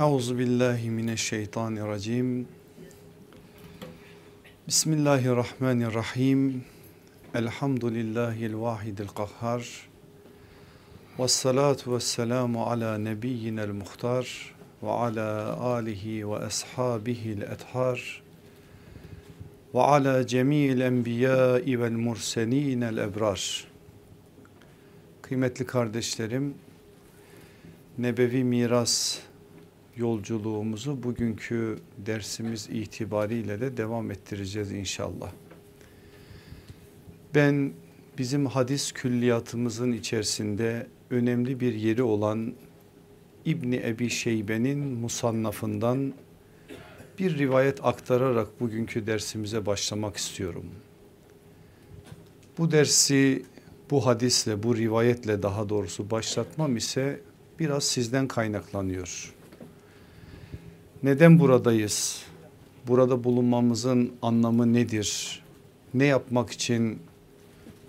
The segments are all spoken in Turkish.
Euzu billahi mineşşeytanirracim. Bismillahirrahmanirrahim. Elhamdülillahil vahidil kahhar. Ves salatu ves selamu ala nebiyyinel muhtar ve ala alihi ve ashabihil ethar ve ala cemil enbiyai vel murselinel ebrar. Kıymetli kardeşlerim, Nebevi Miras yolculuğumuzu bugünkü dersimiz itibariyle de devam ettireceğiz inşallah. Ben bizim hadis külliyatımızın içerisinde önemli bir yeri olan İbni Ebi Şeybe'nin musannafından bir rivayet aktararak bugünkü dersimize başlamak istiyorum. Bu dersi bu hadisle bu rivayetle daha doğrusu başlatmam ise biraz sizden kaynaklanıyor. Neden buradayız? Burada bulunmamızın anlamı nedir? Ne yapmak için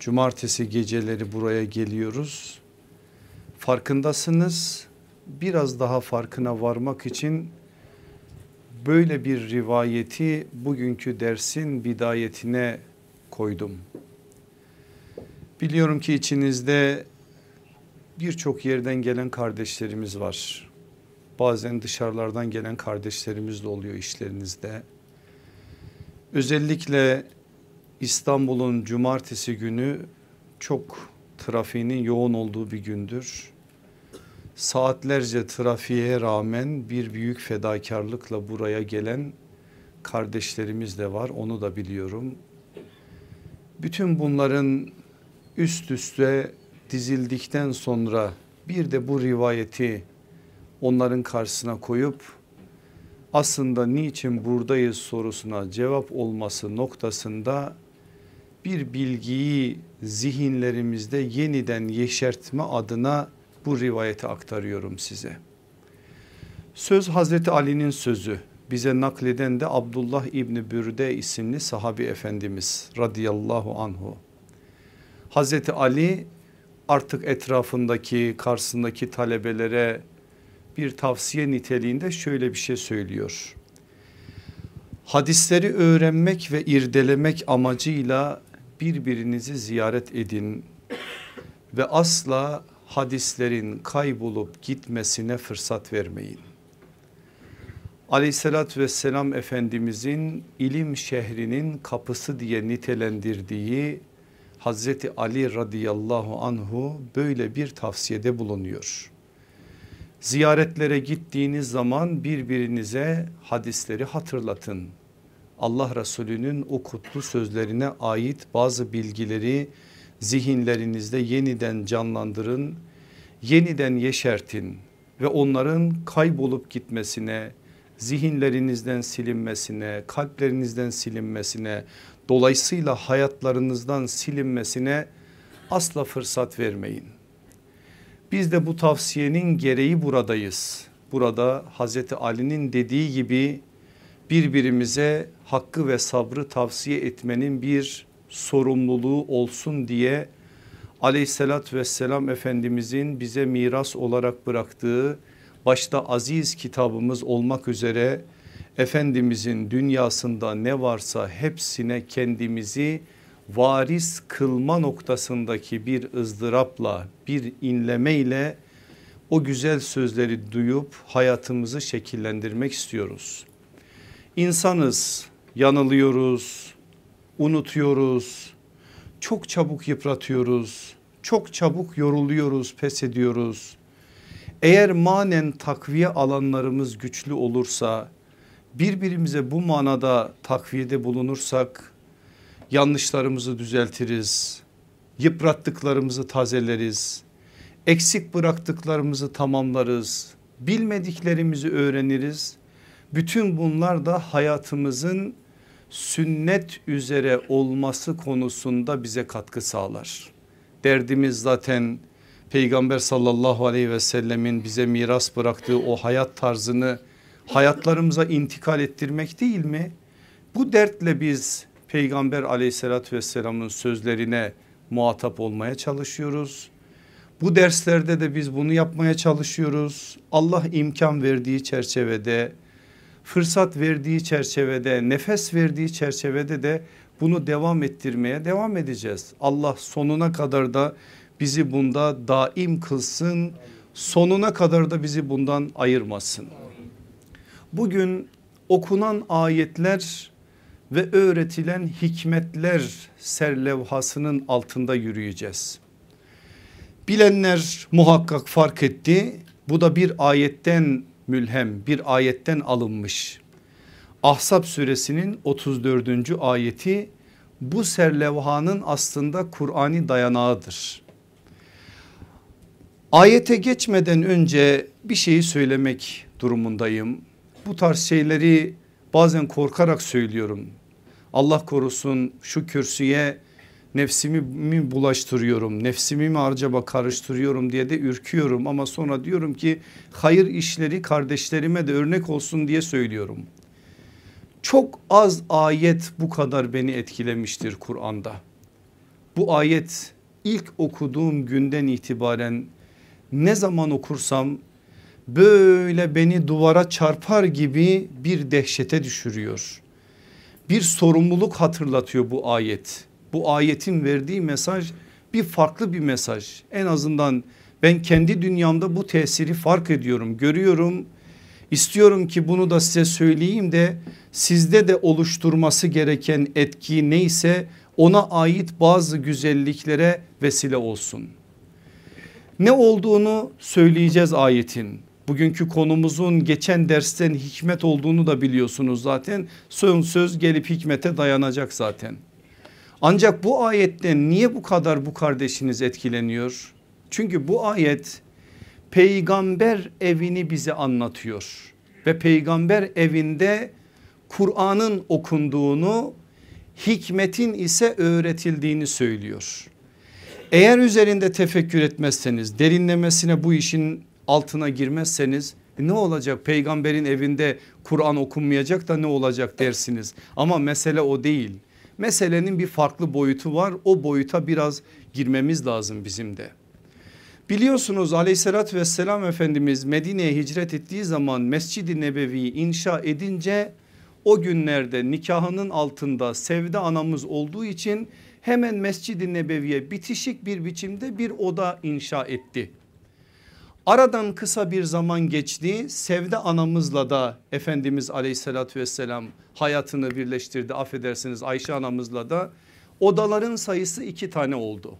cumartesi geceleri buraya geliyoruz? Farkındasınız. Biraz daha farkına varmak için böyle bir rivayeti bugünkü dersin bidayetine koydum. Biliyorum ki içinizde birçok yerden gelen kardeşlerimiz var. Bazen dışarılardan gelen kardeşlerimiz de oluyor işlerinizde. Özellikle İstanbul'un cumartesi günü çok trafiğinin yoğun olduğu bir gündür. Saatlerce trafiğe rağmen bir büyük fedakarlıkla buraya gelen kardeşlerimiz de var onu da biliyorum. Bütün bunların üst üste dizildikten sonra bir de bu rivayeti onların karşısına koyup aslında niçin buradayız sorusuna cevap olması noktasında bir bilgiyi zihinlerimizde yeniden yeşertme adına bu rivayeti aktarıyorum size. Söz Hazreti Ali'nin sözü bize nakleden de Abdullah İbni Bürde isimli sahabi efendimiz radıyallahu anhu. Hazreti Ali artık etrafındaki karşısındaki talebelere bir tavsiye niteliğinde şöyle bir şey söylüyor. Hadisleri öğrenmek ve irdelemek amacıyla birbirinizi ziyaret edin ve asla hadislerin kaybolup gitmesine fırsat vermeyin. Aleyhissalatü vesselam Efendimizin ilim şehrinin kapısı diye nitelendirdiği Hazreti Ali radıyallahu anhu böyle bir tavsiyede bulunuyor. Ziyaretlere gittiğiniz zaman birbirinize hadisleri hatırlatın. Allah Resulü'nün o kutlu sözlerine ait bazı bilgileri zihinlerinizde yeniden canlandırın, yeniden yeşertin ve onların kaybolup gitmesine, zihinlerinizden silinmesine, kalplerinizden silinmesine, dolayısıyla hayatlarınızdan silinmesine asla fırsat vermeyin. Biz de bu tavsiyenin gereği buradayız. Burada Hazreti Ali'nin dediği gibi birbirimize hakkı ve sabrı tavsiye etmenin bir sorumluluğu olsun diye aleyhissalatü vesselam Efendimizin bize miras olarak bıraktığı başta aziz kitabımız olmak üzere Efendimizin dünyasında ne varsa hepsine kendimizi varis kılma noktasındaki bir ızdırapla bir inlemeyle o güzel sözleri duyup hayatımızı şekillendirmek istiyoruz. İnsanız yanılıyoruz unutuyoruz çok çabuk yıpratıyoruz çok çabuk yoruluyoruz pes ediyoruz. Eğer manen takviye alanlarımız güçlü olursa birbirimize bu manada takviyede bulunursak yanlışlarımızı düzeltiriz, yıprattıklarımızı tazeleriz, eksik bıraktıklarımızı tamamlarız, bilmediklerimizi öğreniriz. Bütün bunlar da hayatımızın sünnet üzere olması konusunda bize katkı sağlar. Derdimiz zaten Peygamber sallallahu aleyhi ve sellemin bize miras bıraktığı o hayat tarzını hayatlarımıza intikal ettirmek değil mi? Bu dertle biz Peygamber aleyhissalatü vesselamın sözlerine muhatap olmaya çalışıyoruz. Bu derslerde de biz bunu yapmaya çalışıyoruz. Allah imkan verdiği çerçevede, fırsat verdiği çerçevede, nefes verdiği çerçevede de bunu devam ettirmeye devam edeceğiz. Allah sonuna kadar da bizi bunda daim kılsın. Sonuna kadar da bizi bundan ayırmasın. Bugün okunan ayetler ve öğretilen hikmetler serlevhasının altında yürüyeceğiz. Bilenler muhakkak fark etti. Bu da bir ayetten mülhem bir ayetten alınmış. Ahzab suresinin 34. ayeti bu serlevhanın aslında Kur'an'i dayanağıdır. Ayete geçmeden önce bir şeyi söylemek durumundayım. Bu tarz şeyleri bazen korkarak söylüyorum. Allah korusun şu kürsüye nefsimi mi bulaştırıyorum nefsimi mi acaba karıştırıyorum diye de ürküyorum ama sonra diyorum ki hayır işleri kardeşlerime de örnek olsun diye söylüyorum. Çok az ayet bu kadar beni etkilemiştir Kur'an'da. Bu ayet ilk okuduğum günden itibaren ne zaman okursam böyle beni duvara çarpar gibi bir dehşete düşürüyor. Bir sorumluluk hatırlatıyor bu ayet. Bu ayetin verdiği mesaj bir farklı bir mesaj. En azından ben kendi dünyamda bu tesiri fark ediyorum, görüyorum. İstiyorum ki bunu da size söyleyeyim de sizde de oluşturması gereken etki neyse ona ait bazı güzelliklere vesile olsun. Ne olduğunu söyleyeceğiz ayetin. Bugünkü konumuzun geçen dersten hikmet olduğunu da biliyorsunuz zaten. Son söz gelip hikmete dayanacak zaten. Ancak bu ayetten niye bu kadar bu kardeşiniz etkileniyor? Çünkü bu ayet peygamber evini bize anlatıyor. Ve peygamber evinde Kur'an'ın okunduğunu hikmetin ise öğretildiğini söylüyor. Eğer üzerinde tefekkür etmezseniz derinlemesine bu işin altına girmezseniz ne olacak peygamberin evinde Kur'an okunmayacak da ne olacak dersiniz. Ama mesele o değil. Meselenin bir farklı boyutu var o boyuta biraz girmemiz lazım bizim de. Biliyorsunuz aleyhissalatü vesselam Efendimiz Medine'ye hicret ettiği zaman Mescid-i Nebevi'yi inşa edince o günlerde nikahının altında Sevde anamız olduğu için hemen Mescid-i Nebevi'ye bitişik bir biçimde bir oda inşa etti. Aradan kısa bir zaman geçti. Sevde anamızla da Efendimiz aleyhissalatü vesselam hayatını birleştirdi. Affedersiniz Ayşe anamızla da odaların sayısı iki tane oldu.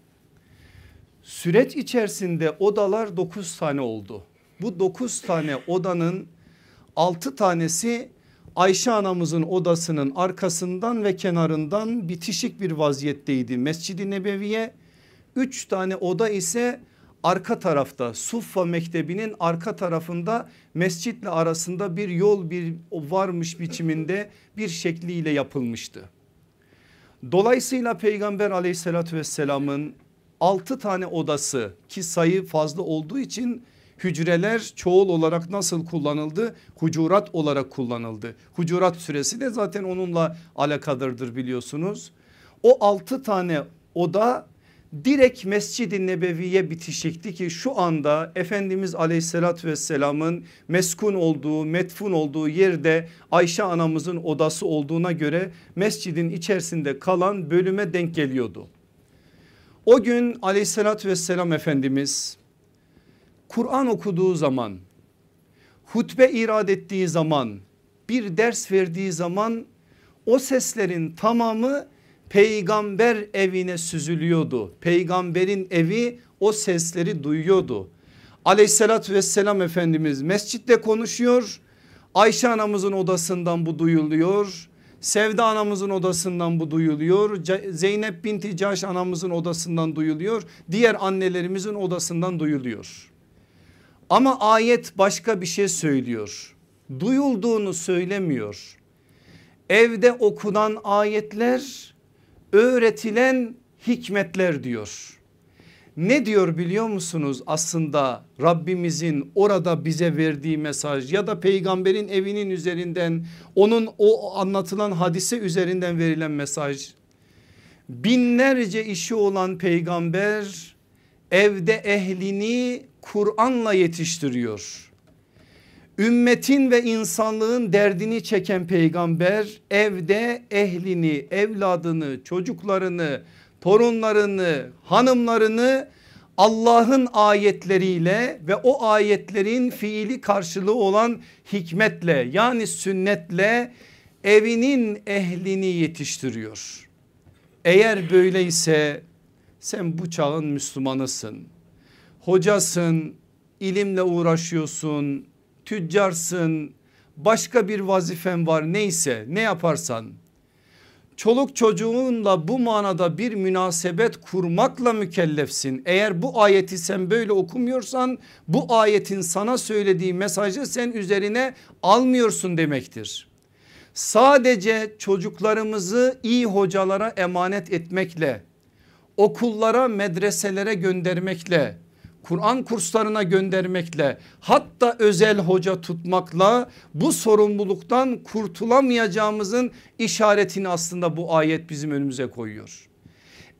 Süreç içerisinde odalar dokuz tane oldu. Bu dokuz tane odanın altı tanesi Ayşe anamızın odasının arkasından ve kenarından bitişik bir vaziyetteydi Mescid-i Nebevi'ye. Üç tane oda ise arka tarafta Suffa Mektebi'nin arka tarafında mescitle arasında bir yol bir varmış biçiminde bir şekliyle yapılmıştı. Dolayısıyla Peygamber aleyhissalatü vesselamın 6 tane odası ki sayı fazla olduğu için hücreler çoğul olarak nasıl kullanıldı? Hucurat olarak kullanıldı. Hucurat süresi de zaten onunla alakadırdır biliyorsunuz. O 6 tane oda direkt Mescid-i Nebevi'ye bitişikti ki şu anda Efendimiz aleyhissalatü vesselamın meskun olduğu metfun olduğu yerde Ayşe anamızın odası olduğuna göre mescidin içerisinde kalan bölüme denk geliyordu. O gün aleyhissalatü vesselam Efendimiz Kur'an okuduğu zaman hutbe irad ettiği zaman bir ders verdiği zaman o seslerin tamamı peygamber evine süzülüyordu. Peygamberin evi o sesleri duyuyordu. Aleyhissalatü vesselam Efendimiz mescitte konuşuyor. Ayşe anamızın odasından bu duyuluyor. Sevda anamızın odasından bu duyuluyor. Zeynep binti Caş anamızın odasından duyuluyor. Diğer annelerimizin odasından duyuluyor. Ama ayet başka bir şey söylüyor. Duyulduğunu söylemiyor. Evde okunan ayetler öğretilen hikmetler diyor. Ne diyor biliyor musunuz aslında Rabbimizin orada bize verdiği mesaj ya da peygamberin evinin üzerinden onun o anlatılan hadise üzerinden verilen mesaj. Binlerce işi olan peygamber evde ehlini Kur'an'la yetiştiriyor. Ümmetin ve insanlığın derdini çeken peygamber evde ehlini, evladını, çocuklarını, torunlarını, hanımlarını Allah'ın ayetleriyle ve o ayetlerin fiili karşılığı olan hikmetle yani sünnetle evinin ehlini yetiştiriyor. Eğer böyleyse sen bu çağın Müslümanısın. Hocasın, ilimle uğraşıyorsun, tüccarsın, başka bir vazifen var neyse ne yaparsan çoluk çocuğunla bu manada bir münasebet kurmakla mükellefsin. Eğer bu ayeti sen böyle okumuyorsan bu ayetin sana söylediği mesajı sen üzerine almıyorsun demektir. Sadece çocuklarımızı iyi hocalara emanet etmekle okullara medreselere göndermekle Kur'an kurslarına göndermekle hatta özel hoca tutmakla bu sorumluluktan kurtulamayacağımızın işaretini aslında bu ayet bizim önümüze koyuyor.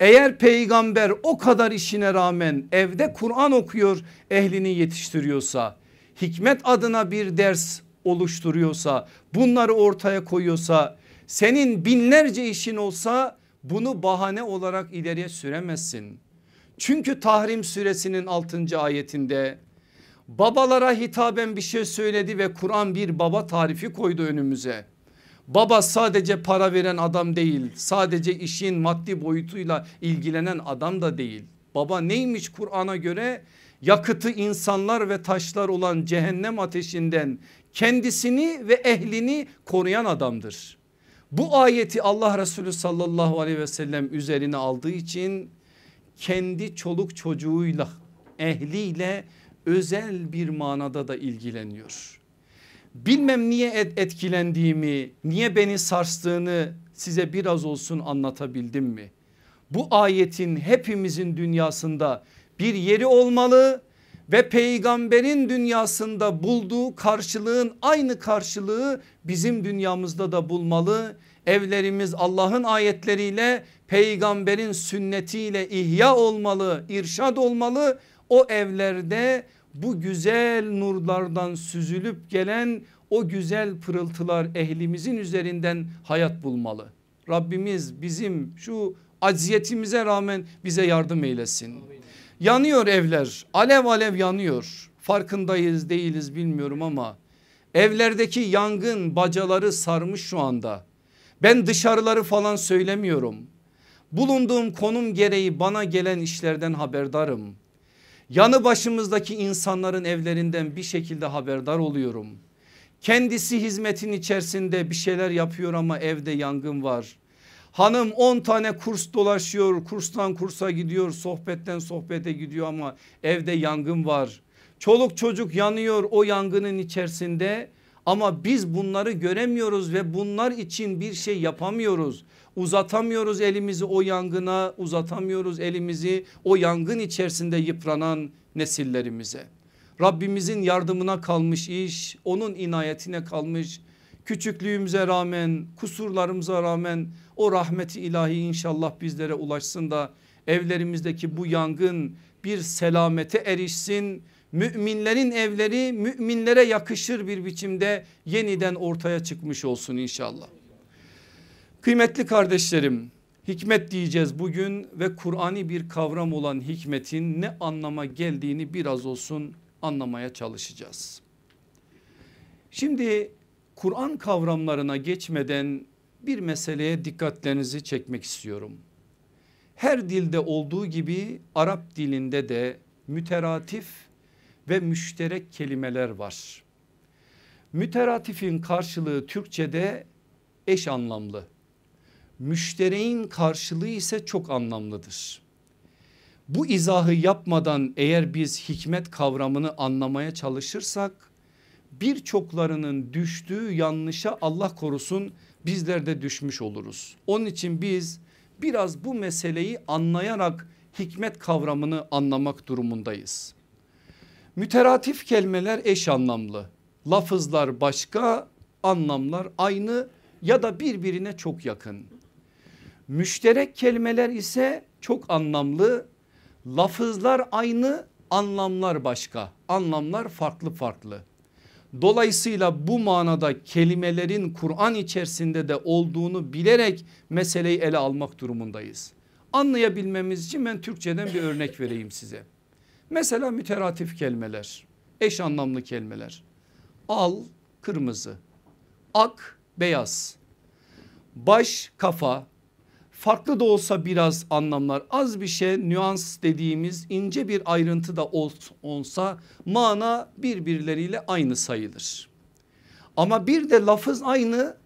Eğer peygamber o kadar işine rağmen evde Kur'an okuyor ehlini yetiştiriyorsa hikmet adına bir ders oluşturuyorsa bunları ortaya koyuyorsa senin binlerce işin olsa bunu bahane olarak ileriye süremezsin. Çünkü Tahrim suresinin 6. ayetinde babalara hitaben bir şey söyledi ve Kur'an bir baba tarifi koydu önümüze. Baba sadece para veren adam değil sadece işin maddi boyutuyla ilgilenen adam da değil. Baba neymiş Kur'an'a göre yakıtı insanlar ve taşlar olan cehennem ateşinden kendisini ve ehlini koruyan adamdır. Bu ayeti Allah Resulü sallallahu aleyhi ve sellem üzerine aldığı için kendi çoluk çocuğuyla ehliyle özel bir manada da ilgileniyor. Bilmem niye etkilendiğimi niye beni sarstığını size biraz olsun anlatabildim mi? Bu ayetin hepimizin dünyasında bir yeri olmalı ve peygamberin dünyasında bulduğu karşılığın aynı karşılığı bizim dünyamızda da bulmalı. Evlerimiz Allah'ın ayetleriyle peygamberin sünnetiyle ihya olmalı, irşad olmalı. O evlerde bu güzel nurlardan süzülüp gelen o güzel pırıltılar ehlimizin üzerinden hayat bulmalı. Rabbimiz bizim şu acziyetimize rağmen bize yardım eylesin. Yanıyor evler alev alev yanıyor farkındayız değiliz bilmiyorum ama evlerdeki yangın bacaları sarmış şu anda. Ben dışarıları falan söylemiyorum. Bulunduğum konum gereği bana gelen işlerden haberdarım. Yanı başımızdaki insanların evlerinden bir şekilde haberdar oluyorum. Kendisi hizmetin içerisinde bir şeyler yapıyor ama evde yangın var. Hanım 10 tane kurs dolaşıyor kurstan kursa gidiyor sohbetten sohbete gidiyor ama evde yangın var. Çoluk çocuk yanıyor o yangının içerisinde ama biz bunları göremiyoruz ve bunlar için bir şey yapamıyoruz. Uzatamıyoruz elimizi o yangına uzatamıyoruz elimizi o yangın içerisinde yıpranan nesillerimize. Rabbimizin yardımına kalmış iş onun inayetine kalmış küçüklüğümüze rağmen kusurlarımıza rağmen o rahmeti ilahi inşallah bizlere ulaşsın da evlerimizdeki bu yangın bir selamete erişsin. Müminlerin evleri müminlere yakışır bir biçimde yeniden ortaya çıkmış olsun inşallah. Kıymetli kardeşlerim hikmet diyeceğiz bugün ve Kur'an'i bir kavram olan hikmetin ne anlama geldiğini biraz olsun anlamaya çalışacağız. Şimdi Kur'an kavramlarına geçmeden bir meseleye dikkatlerinizi çekmek istiyorum. Her dilde olduğu gibi Arap dilinde de müteratif ve müşterek kelimeler var. Müteratifin karşılığı Türkçe'de eş anlamlı. Müştereğin karşılığı ise çok anlamlıdır. Bu izahı yapmadan eğer biz hikmet kavramını anlamaya çalışırsak birçoklarının düştüğü yanlışa Allah korusun bizler de düşmüş oluruz. Onun için biz biraz bu meseleyi anlayarak hikmet kavramını anlamak durumundayız. Müteratif kelimeler eş anlamlı. Lafızlar başka, anlamlar aynı ya da birbirine çok yakın. Müşterek kelimeler ise çok anlamlı. Lafızlar aynı anlamlar başka anlamlar farklı farklı. Dolayısıyla bu manada kelimelerin Kur'an içerisinde de olduğunu bilerek meseleyi ele almak durumundayız. Anlayabilmemiz için ben Türkçeden bir örnek vereyim size. Mesela müteratif kelimeler, eş anlamlı kelimeler. Al kırmızı, ak beyaz, baş kafa, farklı da olsa biraz anlamlar az bir şey nüans dediğimiz ince bir ayrıntı da olsa mana birbirleriyle aynı sayılır. Ama bir de lafız aynı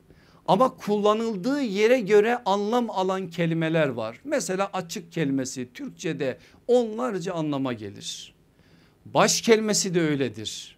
ama kullanıldığı yere göre anlam alan kelimeler var. Mesela açık kelimesi Türkçe'de onlarca anlama gelir. Baş kelimesi de öyledir.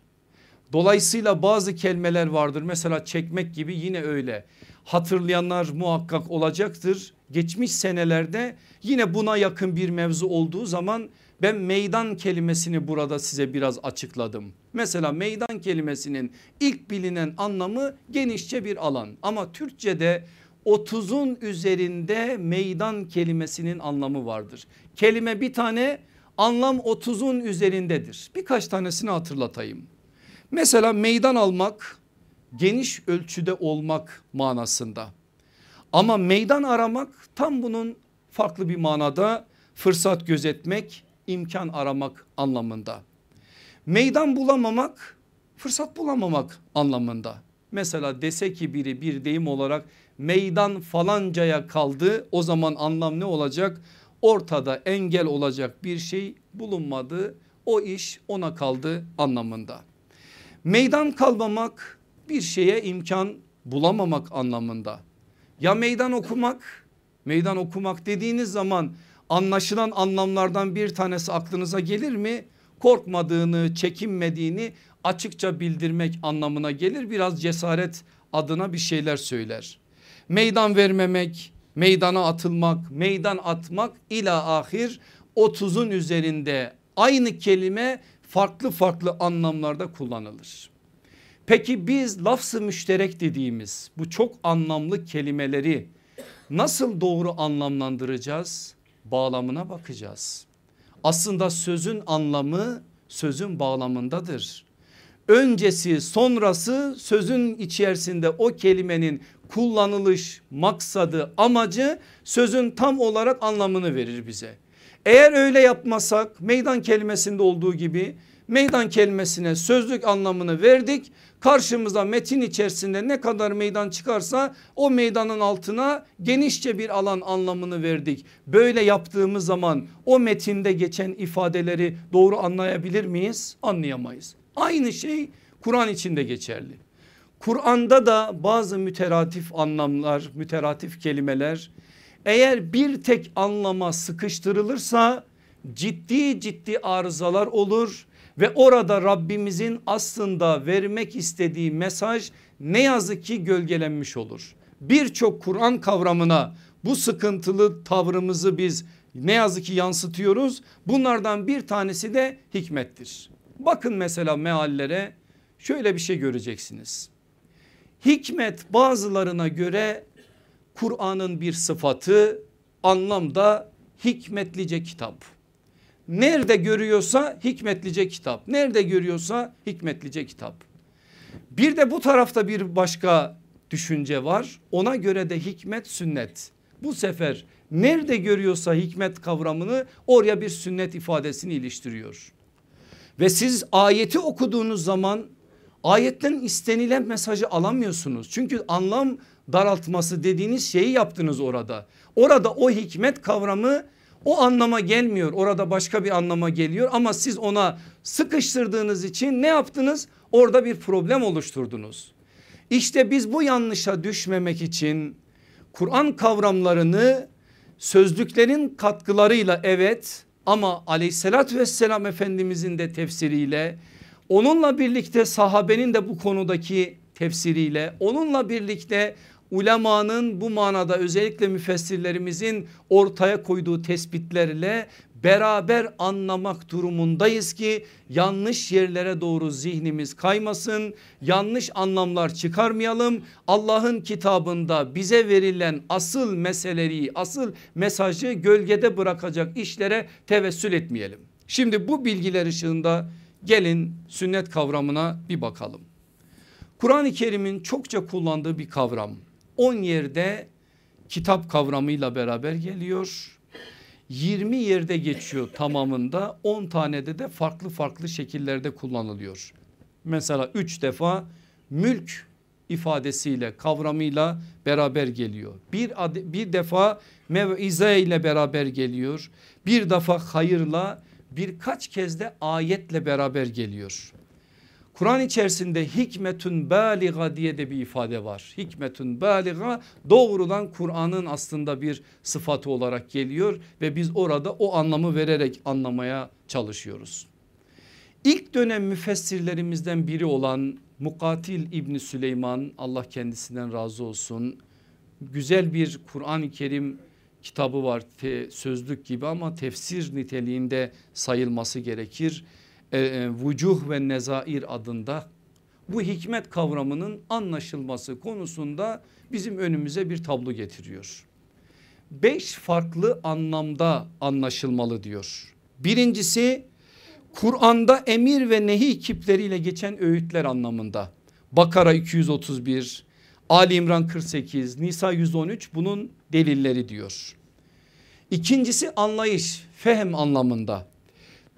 Dolayısıyla bazı kelimeler vardır mesela çekmek gibi yine öyle. Hatırlayanlar muhakkak olacaktır. Geçmiş senelerde yine buna yakın bir mevzu olduğu zaman ben meydan kelimesini burada size biraz açıkladım. Mesela meydan kelimesinin ilk bilinen anlamı genişçe bir alan ama Türkçe'de 30'un üzerinde meydan kelimesinin anlamı vardır. Kelime bir tane anlam 30'un üzerindedir. Birkaç tanesini hatırlatayım. Mesela meydan almak geniş ölçüde olmak manasında. Ama meydan aramak tam bunun farklı bir manada fırsat gözetmek, imkan aramak anlamında. Meydan bulamamak, fırsat bulamamak anlamında. Mesela dese ki biri bir deyim olarak meydan falancaya kaldı o zaman anlam ne olacak? Ortada engel olacak bir şey bulunmadı o iş ona kaldı anlamında. Meydan kalmamak bir şeye imkan bulamamak anlamında. Ya meydan okumak meydan okumak dediğiniz zaman anlaşılan anlamlardan bir tanesi aklınıza gelir mi? Korkmadığını çekinmediğini açıkça bildirmek anlamına gelir biraz cesaret adına bir şeyler söyler. Meydan vermemek, meydana atılmak, meydan atmak ila ahir 30'un üzerinde aynı kelime farklı farklı anlamlarda kullanılır. Peki biz lafzı müşterek dediğimiz bu çok anlamlı kelimeleri nasıl doğru anlamlandıracağız? Bağlamına bakacağız. Aslında sözün anlamı sözün bağlamındadır. Öncesi sonrası sözün içerisinde o kelimenin kullanılış maksadı amacı sözün tam olarak anlamını verir bize. Eğer öyle yapmasak meydan kelimesinde olduğu gibi meydan kelimesine sözlük anlamını verdik. Karşımıza metin içerisinde ne kadar meydan çıkarsa o meydanın altına genişçe bir alan anlamını verdik. Böyle yaptığımız zaman o metinde geçen ifadeleri doğru anlayabilir miyiz? Anlayamayız. Aynı şey Kur'an içinde geçerli. Kur'an'da da bazı müteratif anlamlar, müteratif kelimeler eğer bir tek anlama sıkıştırılırsa ciddi ciddi arızalar olur ve orada Rabbimizin aslında vermek istediği mesaj ne yazık ki gölgelenmiş olur. Birçok Kur'an kavramına bu sıkıntılı tavrımızı biz ne yazık ki yansıtıyoruz. Bunlardan bir tanesi de hikmettir. Bakın mesela meallere şöyle bir şey göreceksiniz. Hikmet bazılarına göre Kur'an'ın bir sıfatı anlamda hikmetlice kitap. Nerede görüyorsa hikmetlice kitap. Nerede görüyorsa hikmetlice kitap. Bir de bu tarafta bir başka düşünce var. Ona göre de hikmet sünnet. Bu sefer nerede görüyorsa hikmet kavramını oraya bir sünnet ifadesini iliştiriyor. Ve siz ayeti okuduğunuz zaman ayetten istenilen mesajı alamıyorsunuz. Çünkü anlam daraltması dediğiniz şeyi yaptınız orada. Orada o hikmet kavramı o anlama gelmiyor. Orada başka bir anlama geliyor ama siz ona sıkıştırdığınız için ne yaptınız? Orada bir problem oluşturdunuz. İşte biz bu yanlışa düşmemek için Kur'an kavramlarını sözlüklerin katkılarıyla evet ama aleyhissalatü vesselam efendimizin de tefsiriyle onunla birlikte sahabenin de bu konudaki tefsiriyle onunla birlikte ulemanın bu manada özellikle müfessirlerimizin ortaya koyduğu tespitlerle beraber anlamak durumundayız ki yanlış yerlere doğru zihnimiz kaymasın. Yanlış anlamlar çıkarmayalım. Allah'ın kitabında bize verilen asıl meseleyi asıl mesajı gölgede bırakacak işlere tevessül etmeyelim. Şimdi bu bilgiler ışığında gelin sünnet kavramına bir bakalım. Kur'an-ı Kerim'in çokça kullandığı bir kavram. 10 yerde kitap kavramıyla beraber geliyor. 20 yerde geçiyor tamamında 10 tanede de farklı farklı şekillerde kullanılıyor. Mesela 3 defa mülk ifadesiyle kavramıyla beraber geliyor. Bir, bir defa mevize ile beraber geliyor. Bir defa hayırla birkaç kez de ayetle beraber geliyor. Kur'an içerisinde hikmetün baliga diye de bir ifade var. Hikmetün baliga doğrudan Kur'an'ın aslında bir sıfatı olarak geliyor ve biz orada o anlamı vererek anlamaya çalışıyoruz. İlk dönem müfessirlerimizden biri olan Mukatil İbni Süleyman Allah kendisinden razı olsun. Güzel bir Kur'an-ı Kerim kitabı var sözlük gibi ama tefsir niteliğinde sayılması gerekir e, e, vucuh ve nezair adında bu hikmet kavramının anlaşılması konusunda bizim önümüze bir tablo getiriyor. Beş farklı anlamda anlaşılmalı diyor. Birincisi Kur'an'da emir ve nehi kipleriyle geçen öğütler anlamında. Bakara 231, Ali İmran 48, Nisa 113 bunun delilleri diyor. İkincisi anlayış, fehem anlamında.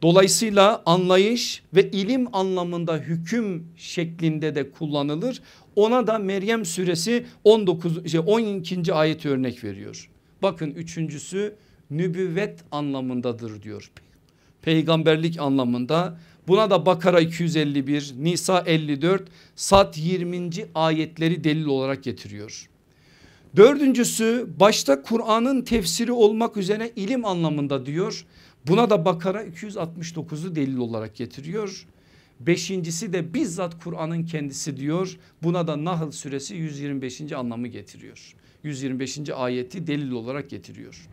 Dolayısıyla anlayış ve ilim anlamında hüküm şeklinde de kullanılır. Ona da Meryem suresi 19 şey 12. ayet örnek veriyor. Bakın üçüncüsü nübüvvet anlamındadır diyor. Peygamberlik anlamında buna da Bakara 251, Nisa 54, Sat 20. ayetleri delil olarak getiriyor. Dördüncüsü başta Kur'an'ın tefsiri olmak üzere ilim anlamında diyor. Buna da Bakara 269'u delil olarak getiriyor. Beşincisi de bizzat Kur'an'ın kendisi diyor. Buna da Nahl suresi 125. anlamı getiriyor. 125. ayeti delil olarak getiriyor.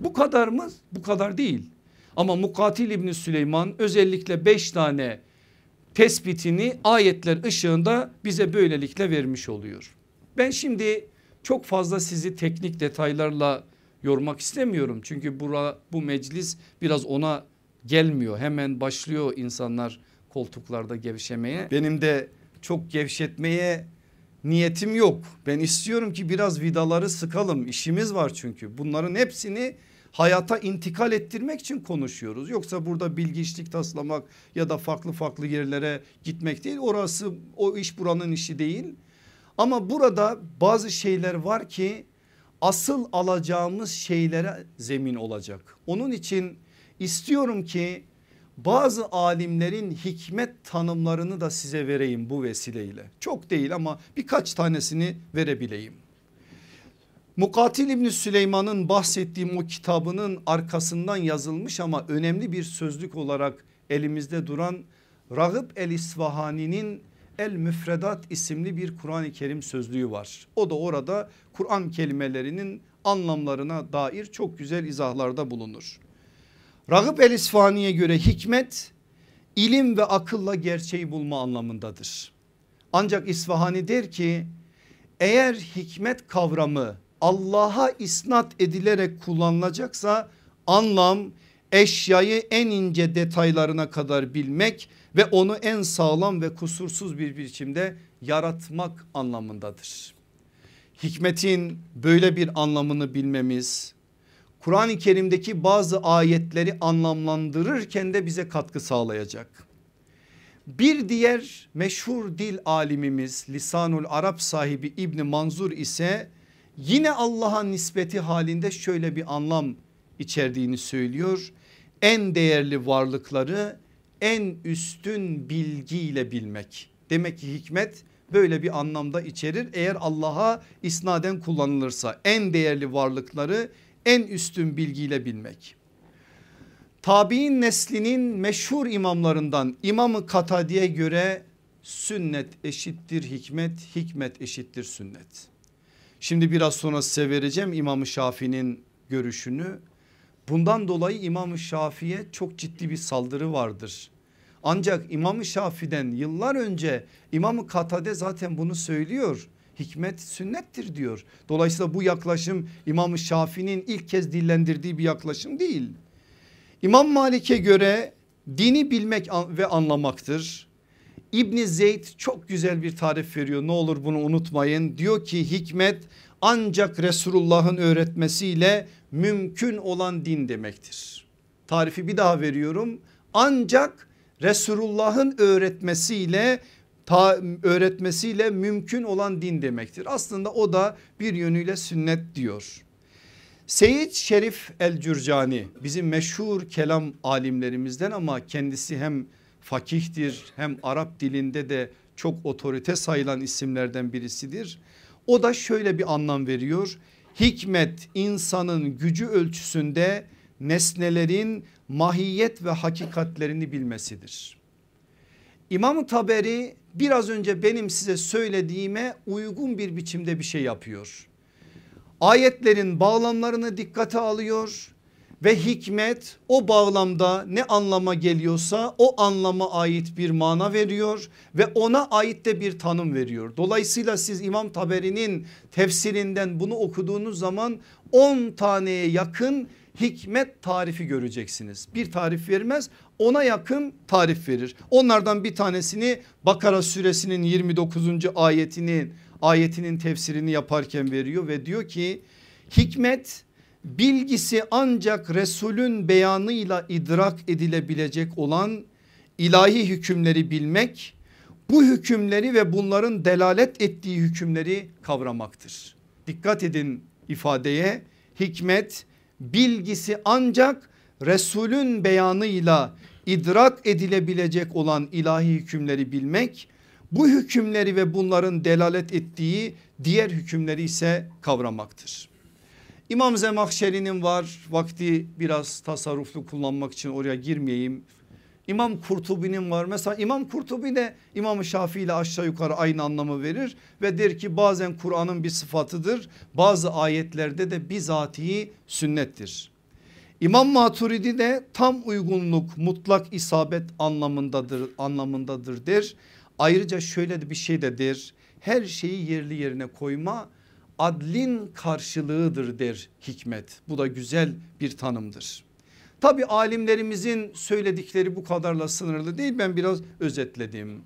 Bu kadar mı? Bu kadar değil. Ama Mukatil İbni Süleyman özellikle beş tane tespitini ayetler ışığında bize böylelikle vermiş oluyor. Ben şimdi çok fazla sizi teknik detaylarla yormak istemiyorum. Çünkü bura, bu meclis biraz ona gelmiyor. Hemen başlıyor insanlar koltuklarda gevşemeye. Benim de çok gevşetmeye niyetim yok. Ben istiyorum ki biraz vidaları sıkalım. İşimiz var çünkü. Bunların hepsini hayata intikal ettirmek için konuşuyoruz. Yoksa burada bilgi işlik taslamak ya da farklı farklı yerlere gitmek değil. Orası o iş buranın işi değil. Ama burada bazı şeyler var ki asıl alacağımız şeylere zemin olacak. Onun için istiyorum ki bazı alimlerin hikmet tanımlarını da size vereyim bu vesileyle. Çok değil ama birkaç tanesini verebileyim. Mukatil İbni Süleyman'ın bahsettiğim o kitabının arkasından yazılmış ama önemli bir sözlük olarak elimizde duran Ragıp el İsvahani'nin El Müfredat isimli bir Kur'an-ı Kerim sözlüğü var. O da orada Kur'an kelimelerinin anlamlarına dair çok güzel izahlarda bulunur. Ragıp el İsfani'ye göre hikmet ilim ve akılla gerçeği bulma anlamındadır. Ancak İsfahani der ki eğer hikmet kavramı Allah'a isnat edilerek kullanılacaksa anlam eşyayı en ince detaylarına kadar bilmek ve onu en sağlam ve kusursuz bir biçimde yaratmak anlamındadır. Hikmetin böyle bir anlamını bilmemiz Kur'an-ı Kerim'deki bazı ayetleri anlamlandırırken de bize katkı sağlayacak. Bir diğer meşhur dil alimimiz Lisanul Arap sahibi İbni Manzur ise yine Allah'a nispeti halinde şöyle bir anlam içerdiğini söylüyor. En değerli varlıkları en üstün bilgiyle bilmek. Demek ki hikmet böyle bir anlamda içerir. Eğer Allah'a isnaden kullanılırsa en değerli varlıkları en üstün bilgiyle bilmek. Tabi'in neslinin meşhur imamlarından İmam-ı Katadi'ye göre sünnet eşittir hikmet, hikmet eşittir sünnet. Şimdi biraz sonra size vereceğim İmam-ı Şafii'nin görüşünü. Bundan dolayı İmam-ı Şafii'ye çok ciddi bir saldırı vardır. Ancak İmam-ı Şafii'den yıllar önce İmam-ı Katade zaten bunu söylüyor. Hikmet sünnettir diyor. Dolayısıyla bu yaklaşım İmam-ı Şafii'nin ilk kez dillendirdiği bir yaklaşım değil. İmam Malik'e göre dini bilmek ve anlamaktır. İbni Zeyd çok güzel bir tarif veriyor ne olur bunu unutmayın. Diyor ki hikmet ancak Resulullah'ın öğretmesiyle mümkün olan din demektir. Tarifi bir daha veriyorum ancak Resulullah'ın öğretmesiyle ta, öğretmesiyle mümkün olan din demektir. Aslında o da bir yönüyle sünnet diyor. Seyyid Şerif El Cürcani bizim meşhur kelam alimlerimizden ama kendisi hem fakihtir hem Arap dilinde de çok otorite sayılan isimlerden birisidir. O da şöyle bir anlam veriyor. Hikmet insanın gücü ölçüsünde nesnelerin mahiyet ve hakikatlerini bilmesidir. İmam Taberi biraz önce benim size söylediğime uygun bir biçimde bir şey yapıyor. Ayetlerin bağlamlarını dikkate alıyor ve hikmet o bağlamda ne anlama geliyorsa o anlama ait bir mana veriyor ve ona ait de bir tanım veriyor. Dolayısıyla siz İmam Taberi'nin tefsirinden bunu okuduğunuz zaman 10 taneye yakın hikmet tarifi göreceksiniz. Bir tarif vermez ona yakın tarif verir. Onlardan bir tanesini Bakara suresinin 29. ayetinin ayetinin tefsirini yaparken veriyor ve diyor ki hikmet bilgisi ancak Resulün beyanıyla idrak edilebilecek olan ilahi hükümleri bilmek bu hükümleri ve bunların delalet ettiği hükümleri kavramaktır. Dikkat edin ifadeye hikmet bilgisi ancak Resulün beyanıyla idrak edilebilecek olan ilahi hükümleri bilmek bu hükümleri ve bunların delalet ettiği diğer hükümleri ise kavramaktır. İmam Zemahşeri'nin var vakti biraz tasarruflu kullanmak için oraya girmeyeyim. İmam Kurtubi'nin var mesela İmam Kurtubi de İmam Şafii ile aşağı yukarı aynı anlamı verir ve der ki bazen Kur'an'ın bir sıfatıdır bazı ayetlerde de bizatihi sünnettir. İmam Maturidi de tam uygunluk mutlak isabet anlamındadır anlamındadır der. Ayrıca şöyle bir şey de der her şeyi yerli yerine koyma adlin karşılığıdır der hikmet. Bu da güzel bir tanımdır. Tabi alimlerimizin söyledikleri bu kadarla sınırlı değil ben biraz özetledim.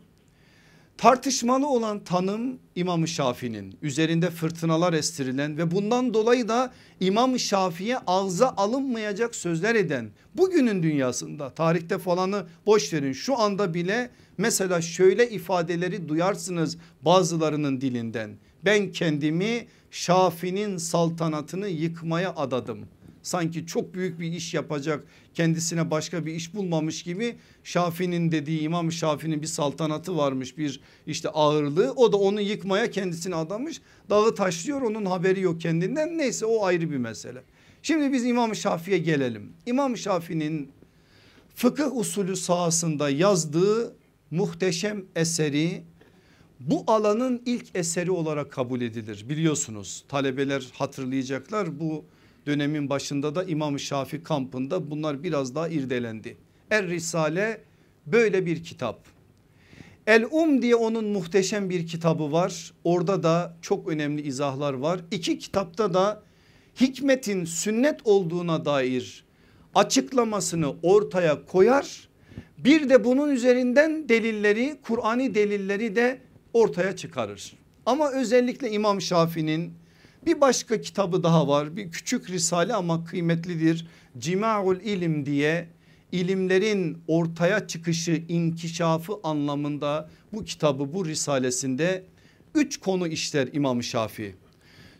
Tartışmalı olan tanım İmam-ı Şafii'nin üzerinde fırtınalar estirilen ve bundan dolayı da İmam-ı Şafii'ye ağza alınmayacak sözler eden bugünün dünyasında tarihte falanı boş verin şu anda bile mesela şöyle ifadeleri duyarsınız bazılarının dilinden ben kendimi Şafi'nin saltanatını yıkmaya adadım. Sanki çok büyük bir iş yapacak kendisine başka bir iş bulmamış gibi Şafi'nin dediği İmam Şafi'nin bir saltanatı varmış bir işte ağırlığı o da onu yıkmaya kendisini adamış. Dağı taşlıyor onun haberi yok kendinden neyse o ayrı bir mesele. Şimdi biz İmam Şafi'ye gelelim. İmam Şafi'nin fıkıh usulü sahasında yazdığı muhteşem eseri bu alanın ilk eseri olarak kabul edilir biliyorsunuz talebeler hatırlayacaklar bu dönemin başında da İmam Şafi kampında bunlar biraz daha irdelendi. Er Risale böyle bir kitap. El Um diye onun muhteşem bir kitabı var. Orada da çok önemli izahlar var. İki kitapta da hikmetin sünnet olduğuna dair açıklamasını ortaya koyar. Bir de bunun üzerinden delilleri Kur'ani delilleri de ortaya çıkarır. Ama özellikle İmam Şafii'nin bir başka kitabı daha var. Bir küçük risale ama kıymetlidir. Cima'ul ilim diye ilimlerin ortaya çıkışı inkişafı anlamında bu kitabı bu risalesinde üç konu işler İmam Şafii.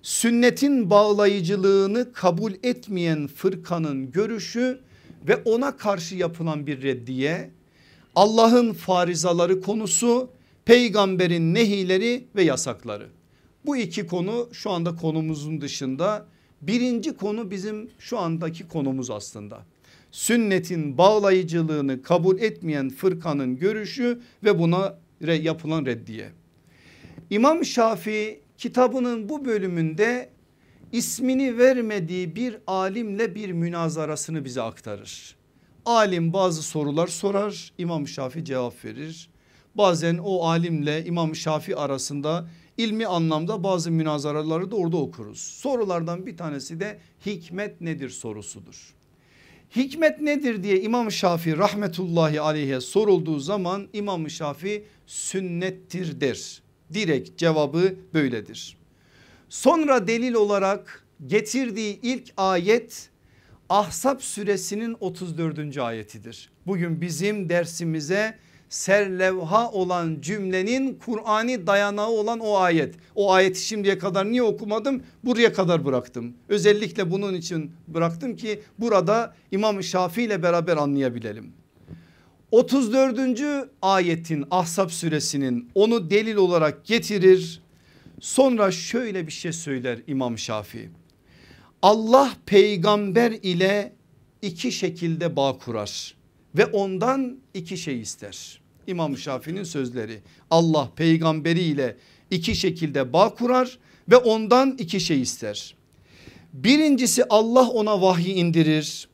Sünnetin bağlayıcılığını kabul etmeyen fırkanın görüşü ve ona karşı yapılan bir reddiye Allah'ın farizaları konusu peygamberin nehileri ve yasakları. Bu iki konu şu anda konumuzun dışında. Birinci konu bizim şu andaki konumuz aslında. Sünnetin bağlayıcılığını kabul etmeyen fırkanın görüşü ve buna yapılan reddiye. İmam Şafii kitabının bu bölümünde ismini vermediği bir alimle bir münazarasını bize aktarır. Alim bazı sorular sorar İmam Şafi cevap verir. Bazen o alimle İmam Şafi arasında ilmi anlamda bazı münazaraları da orada okuruz. Sorulardan bir tanesi de hikmet nedir sorusudur. Hikmet nedir diye İmam Şafi rahmetullahi aleyhe sorulduğu zaman İmam Şafi sünnettir der. Direkt cevabı böyledir. Sonra delil olarak getirdiği ilk ayet Ahzab suresinin 34. ayetidir. Bugün bizim dersimize serlevha olan cümlenin Kur'an'i dayanağı olan o ayet. O ayeti şimdiye kadar niye okumadım? Buraya kadar bıraktım. Özellikle bunun için bıraktım ki burada İmam Şafii ile beraber anlayabilelim. 34. ayetin Ahzab suresinin onu delil olarak getirir. Sonra şöyle bir şey söyler İmam Şafii. Allah peygamber ile iki şekilde bağ kurar ve ondan iki şey ister. İmam Şafii'nin sözleri Allah peygamberiyle iki şekilde bağ kurar ve ondan iki şey ister. Birincisi Allah ona vahyi indirir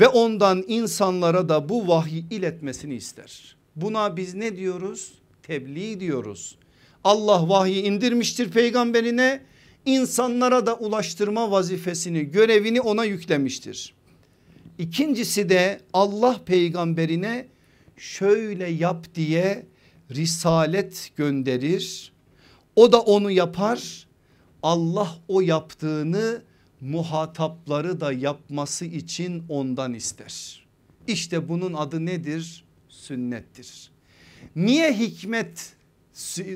ve ondan insanlara da bu vahyi iletmesini ister. Buna biz ne diyoruz? Tebliğ diyoruz. Allah vahyi indirmiştir peygamberine insanlara da ulaştırma vazifesini görevini ona yüklemiştir. İkincisi de Allah peygamberine şöyle yap diye risalet gönderir. O da onu yapar. Allah o yaptığını muhatapları da yapması için ondan ister. İşte bunun adı nedir? Sünnettir. Niye hikmet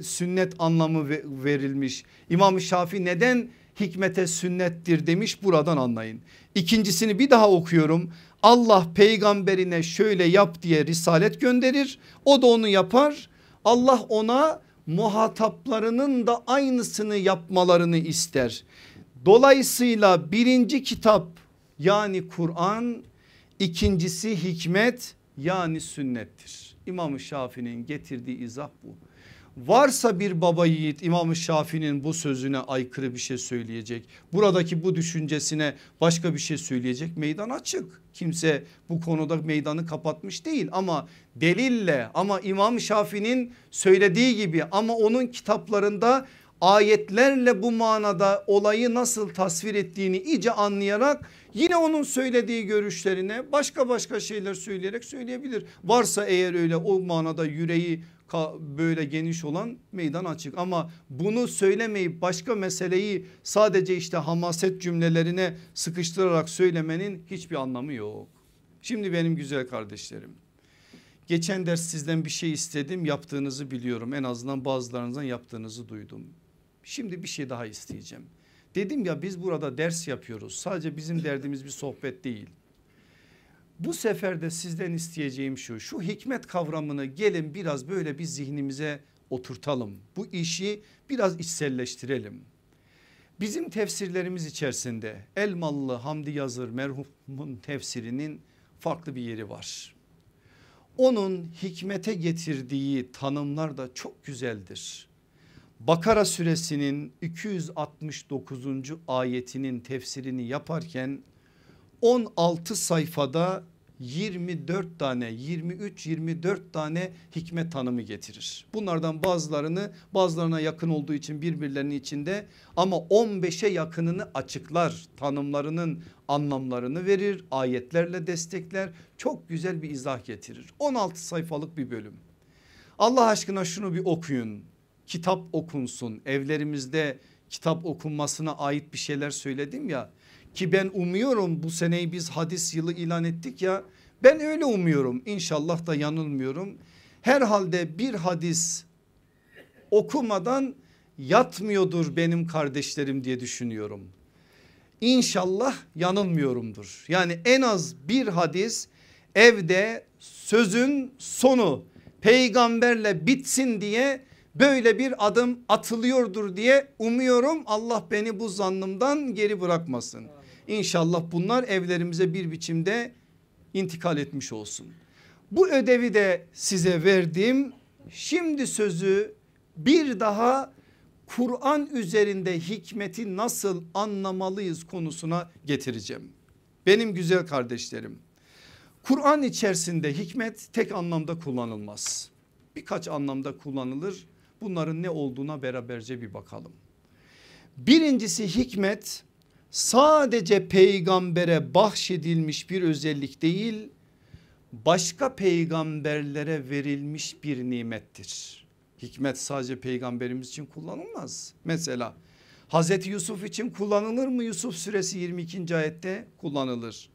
sünnet anlamı verilmiş? İmam Şafii neden hikmete sünnettir demiş buradan anlayın. İkincisini bir daha okuyorum. Allah peygamberine şöyle yap diye risalet gönderir. O da onu yapar. Allah ona muhataplarının da aynısını yapmalarını ister. Dolayısıyla birinci kitap yani Kur'an ikincisi hikmet yani sünnettir. İmam Şafii'nin getirdiği izah bu. Varsa bir baba yiğit İmam Şafii'nin bu sözüne aykırı bir şey söyleyecek. Buradaki bu düşüncesine başka bir şey söyleyecek meydan açık. Kimse bu konuda meydanı kapatmış değil ama delille ama İmam Şafii'nin söylediği gibi ama onun kitaplarında ayetlerle bu manada olayı nasıl tasvir ettiğini iyice anlayarak yine onun söylediği görüşlerine başka başka şeyler söyleyerek söyleyebilir. Varsa eğer öyle o manada yüreği böyle geniş olan meydan açık ama bunu söylemeyip başka meseleyi sadece işte hamaset cümlelerine sıkıştırarak söylemenin hiçbir anlamı yok. Şimdi benim güzel kardeşlerim geçen ders sizden bir şey istedim yaptığınızı biliyorum en azından bazılarınızdan yaptığınızı duydum. Şimdi bir şey daha isteyeceğim. Dedim ya biz burada ders yapıyoruz sadece bizim derdimiz bir sohbet değil. Bu sefer de sizden isteyeceğim şu şu hikmet kavramını gelin biraz böyle bir zihnimize oturtalım. Bu işi biraz içselleştirelim. Bizim tefsirlerimiz içerisinde Elmalı Hamdi Yazır merhumun tefsirinin farklı bir yeri var. Onun hikmete getirdiği tanımlar da çok güzeldir. Bakara suresinin 269. ayetinin tefsirini yaparken 16 sayfada 24 tane 23 24 tane hikmet tanımı getirir. Bunlardan bazılarını bazılarına yakın olduğu için birbirlerinin içinde ama 15'e yakınını açıklar. Tanımlarının anlamlarını verir, ayetlerle destekler. Çok güzel bir izah getirir. 16 sayfalık bir bölüm. Allah aşkına şunu bir okuyun. Kitap okunsun. Evlerimizde kitap okunmasına ait bir şeyler söyledim ya ki ben umuyorum bu seneyi biz hadis yılı ilan ettik ya ben öyle umuyorum inşallah da yanılmıyorum. Herhalde bir hadis okumadan yatmıyordur benim kardeşlerim diye düşünüyorum. İnşallah yanılmıyorumdur. Yani en az bir hadis evde sözün sonu peygamberle bitsin diye böyle bir adım atılıyordur diye umuyorum. Allah beni bu zannımdan geri bırakmasın. İnşallah bunlar evlerimize bir biçimde intikal etmiş olsun. Bu ödevi de size verdim. Şimdi sözü bir daha Kur'an üzerinde hikmeti nasıl anlamalıyız konusuna getireceğim. Benim güzel kardeşlerim Kur'an içerisinde hikmet tek anlamda kullanılmaz. Birkaç anlamda kullanılır. Bunların ne olduğuna beraberce bir bakalım. Birincisi hikmet sadece peygambere bahşedilmiş bir özellik değil başka peygamberlere verilmiş bir nimettir. Hikmet sadece peygamberimiz için kullanılmaz. Mesela Hazreti Yusuf için kullanılır mı? Yusuf suresi 22. ayette kullanılır.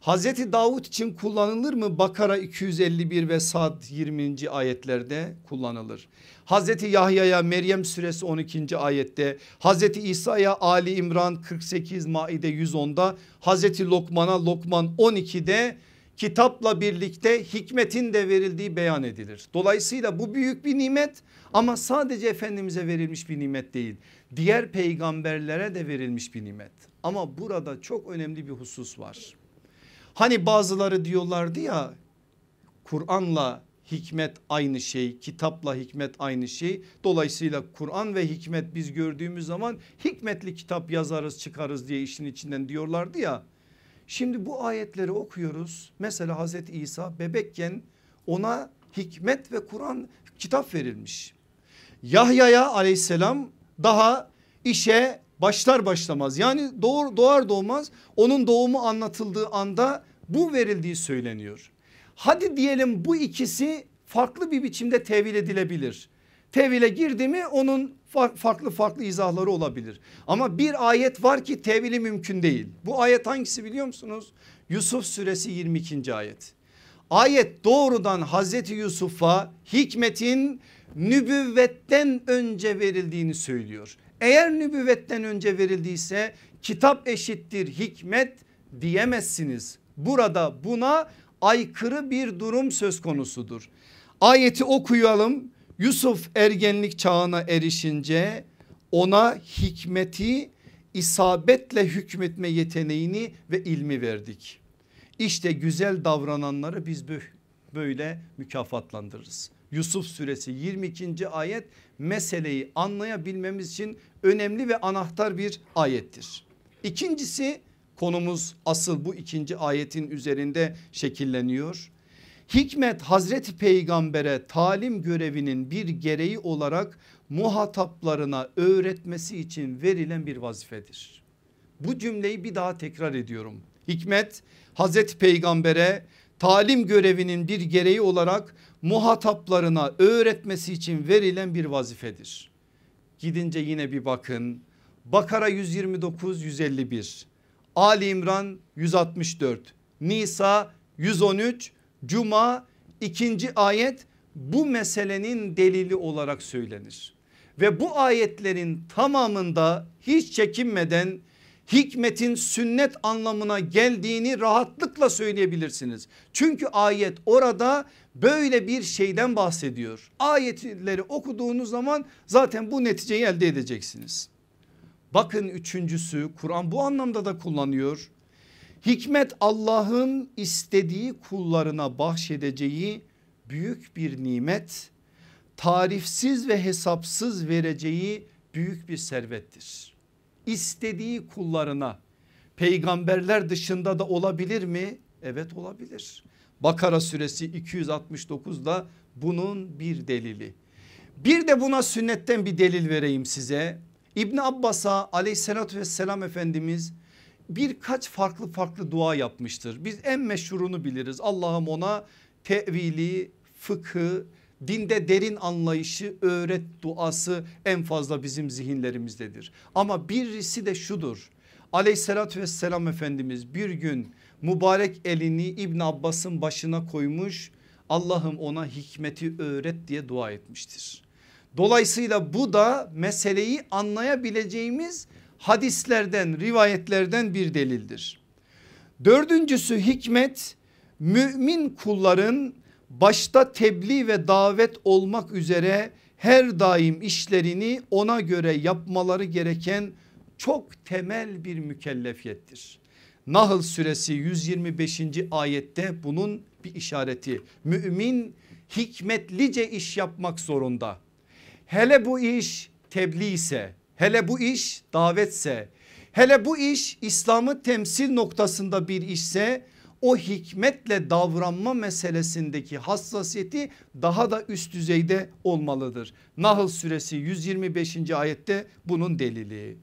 Hazreti Davut için kullanılır mı? Bakara 251 ve Sad 20. ayetlerde kullanılır. Hazreti Yahya'ya Meryem suresi 12. ayette, Hazreti İsa'ya Ali İmran 48 Maide 110'da, Hazreti Lokman'a Lokman 12'de kitapla birlikte hikmetin de verildiği beyan edilir. Dolayısıyla bu büyük bir nimet ama sadece Efendimiz'e verilmiş bir nimet değil. Diğer peygamberlere de verilmiş bir nimet. Ama burada çok önemli bir husus var. Hani bazıları diyorlardı ya Kur'an'la hikmet aynı şey kitapla hikmet aynı şey. Dolayısıyla Kur'an ve hikmet biz gördüğümüz zaman hikmetli kitap yazarız çıkarız diye işin içinden diyorlardı ya. Şimdi bu ayetleri okuyoruz. Mesela Hazreti İsa bebekken ona hikmet ve Kur'an kitap verilmiş. Yahya'ya aleyhisselam daha işe başlar başlamaz yani doğur, doğar doğmaz onun doğumu anlatıldığı anda bu verildiği söyleniyor. Hadi diyelim bu ikisi farklı bir biçimde tevil edilebilir. Tevile girdi mi onun farklı farklı izahları olabilir. Ama bir ayet var ki tevili mümkün değil. Bu ayet hangisi biliyor musunuz? Yusuf suresi 22. ayet. Ayet doğrudan Hazreti Yusuf'a hikmetin nübüvvetten önce verildiğini söylüyor. Eğer nübüvvetten önce verildiyse kitap eşittir hikmet diyemezsiniz. Burada buna aykırı bir durum söz konusudur. Ayeti okuyalım. Yusuf ergenlik çağına erişince ona hikmeti isabetle hükmetme yeteneğini ve ilmi verdik. İşte güzel davrananları biz böyle mükafatlandırırız. Yusuf suresi 22. ayet meseleyi anlayabilmemiz için önemli ve anahtar bir ayettir. İkincisi konumuz asıl bu ikinci ayetin üzerinde şekilleniyor. Hikmet Hazreti Peygamber'e talim görevinin bir gereği olarak muhataplarına öğretmesi için verilen bir vazifedir. Bu cümleyi bir daha tekrar ediyorum. Hikmet Hazreti Peygamber'e talim görevinin bir gereği olarak muhataplarına öğretmesi için verilen bir vazifedir. Gidince yine bir bakın. Bakara 129 151 Ali İmran 164 Nisa 113 Cuma ikinci ayet bu meselenin delili olarak söylenir. Ve bu ayetlerin tamamında hiç çekinmeden hikmetin sünnet anlamına geldiğini rahatlıkla söyleyebilirsiniz. Çünkü ayet orada böyle bir şeyden bahsediyor. Ayetleri okuduğunuz zaman zaten bu neticeyi elde edeceksiniz. Bakın üçüncüsü Kur'an bu anlamda da kullanıyor. Hikmet Allah'ın istediği kullarına bahşedeceği büyük bir nimet tarifsiz ve hesapsız vereceği büyük bir servettir. İstediği kullarına peygamberler dışında da olabilir mi? Evet olabilir. Bakara suresi 269'da bunun bir delili. Bir de buna sünnetten bir delil vereyim size. İbn Abbas'a aleyhissalatü vesselam Efendimiz birkaç farklı farklı dua yapmıştır. Biz en meşhurunu biliriz. Allah'ım ona tevili, fıkı, dinde derin anlayışı öğret duası en fazla bizim zihinlerimizdedir. Ama birisi de şudur. Aleyhissalatü vesselam Efendimiz bir gün mübarek elini İbn Abbas'ın başına koymuş. Allah'ım ona hikmeti öğret diye dua etmiştir. Dolayısıyla bu da meseleyi anlayabileceğimiz hadislerden rivayetlerden bir delildir. Dördüncüsü hikmet mümin kulların başta tebliğ ve davet olmak üzere her daim işlerini ona göre yapmaları gereken çok temel bir mükellefiyettir. Nahl suresi 125. ayette bunun bir işareti. Mümin hikmetlice iş yapmak zorunda. Hele bu iş tebliğ ise hele bu iş davetse hele bu iş İslam'ı temsil noktasında bir işse o hikmetle davranma meselesindeki hassasiyeti daha da üst düzeyde olmalıdır. Nahl suresi 125. ayette bunun delili.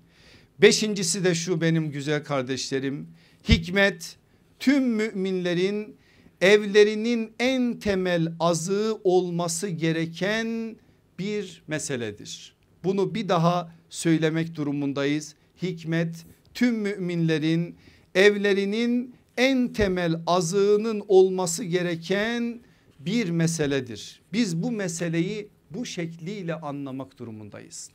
Beşincisi de şu benim güzel kardeşlerim hikmet tüm müminlerin evlerinin en temel azığı olması gereken bir meseledir. Bunu bir daha söylemek durumundayız. Hikmet tüm müminlerin evlerinin en temel azığının olması gereken bir meseledir. Biz bu meseleyi bu şekliyle anlamak durumundayız.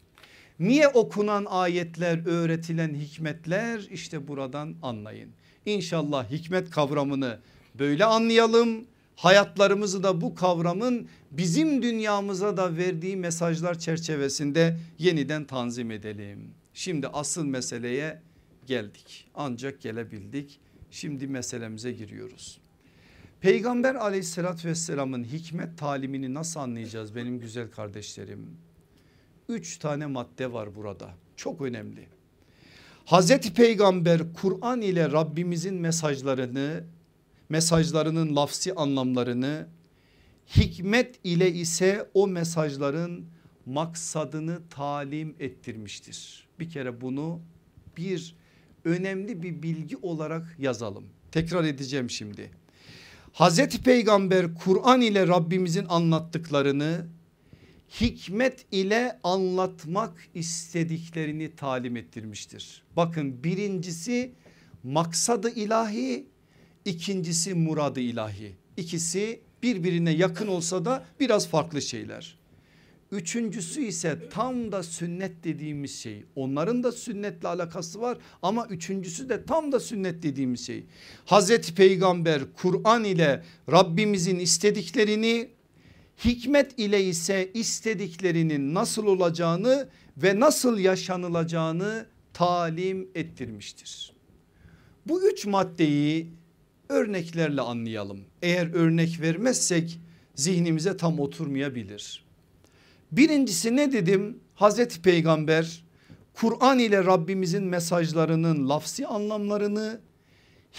Niye okunan ayetler öğretilen hikmetler işte buradan anlayın. İnşallah hikmet kavramını böyle anlayalım. Hayatlarımızı da bu kavramın bizim dünyamıza da verdiği mesajlar çerçevesinde yeniden tanzim edelim. Şimdi asıl meseleye geldik ancak gelebildik. Şimdi meselemize giriyoruz. Peygamber aleyhissalatü vesselamın hikmet talimini nasıl anlayacağız benim güzel kardeşlerim? Üç tane madde var burada çok önemli. Hazreti Peygamber Kur'an ile Rabbimizin mesajlarını mesajlarının lafsi anlamlarını hikmet ile ise o mesajların maksadını talim ettirmiştir. Bir kere bunu bir önemli bir bilgi olarak yazalım. Tekrar edeceğim şimdi. Hazreti Peygamber Kur'an ile Rabbimizin anlattıklarını hikmet ile anlatmak istediklerini talim ettirmiştir. Bakın birincisi maksadı ilahi ikincisi muradı ilahi. İkisi birbirine yakın olsa da biraz farklı şeyler. Üçüncüsü ise tam da sünnet dediğimiz şey. Onların da sünnetle alakası var ama üçüncüsü de tam da sünnet dediğimiz şey. Hazreti Peygamber Kur'an ile Rabbimizin istediklerini hikmet ile ise istediklerinin nasıl olacağını ve nasıl yaşanılacağını talim ettirmiştir. Bu üç maddeyi örneklerle anlayalım. Eğer örnek vermezsek zihnimize tam oturmayabilir. Birincisi ne dedim? Hazreti Peygamber Kur'an ile Rabbimizin mesajlarının lafsi anlamlarını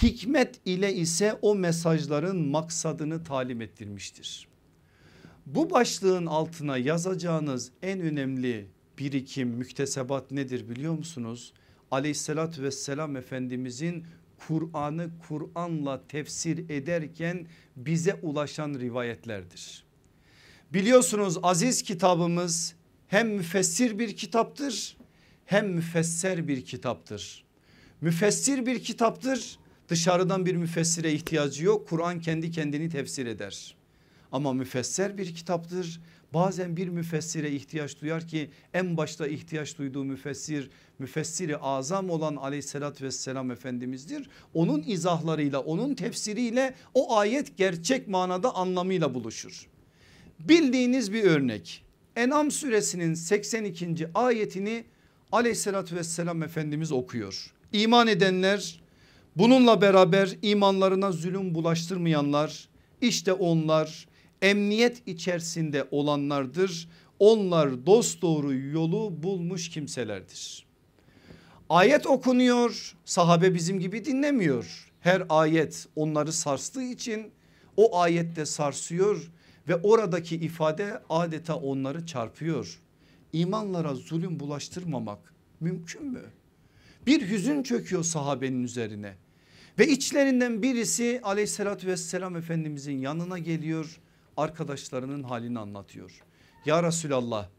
hikmet ile ise o mesajların maksadını talim ettirmiştir. Bu başlığın altına yazacağınız en önemli birikim müktesebat nedir biliyor musunuz? Aleyhissalatü vesselam Efendimizin Kur'an'ı Kur'an'la tefsir ederken bize ulaşan rivayetlerdir. Biliyorsunuz aziz kitabımız hem müfessir bir kitaptır hem müfesser bir kitaptır. Müfessir bir kitaptır dışarıdan bir müfessire ihtiyacı yok Kur'an kendi kendini tefsir eder. Ama müfesser bir kitaptır bazen bir müfessire ihtiyaç duyar ki en başta ihtiyaç duyduğu müfessir müfessiri azam olan aleyhissalatü vesselam efendimizdir. Onun izahlarıyla onun tefsiriyle o ayet gerçek manada anlamıyla buluşur. Bildiğiniz bir örnek Enam suresinin 82. ayetini aleyhissalatü vesselam efendimiz okuyor. İman edenler bununla beraber imanlarına zulüm bulaştırmayanlar işte onlar emniyet içerisinde olanlardır. Onlar dost doğru yolu bulmuş kimselerdir. Ayet okunuyor sahabe bizim gibi dinlemiyor. Her ayet onları sarstığı için o ayette sarsıyor ve oradaki ifade adeta onları çarpıyor. İmanlara zulüm bulaştırmamak mümkün mü? Bir hüzün çöküyor sahabenin üzerine ve içlerinden birisi aleyhissalatü vesselam efendimizin yanına geliyor arkadaşlarının halini anlatıyor. Ya Resulallah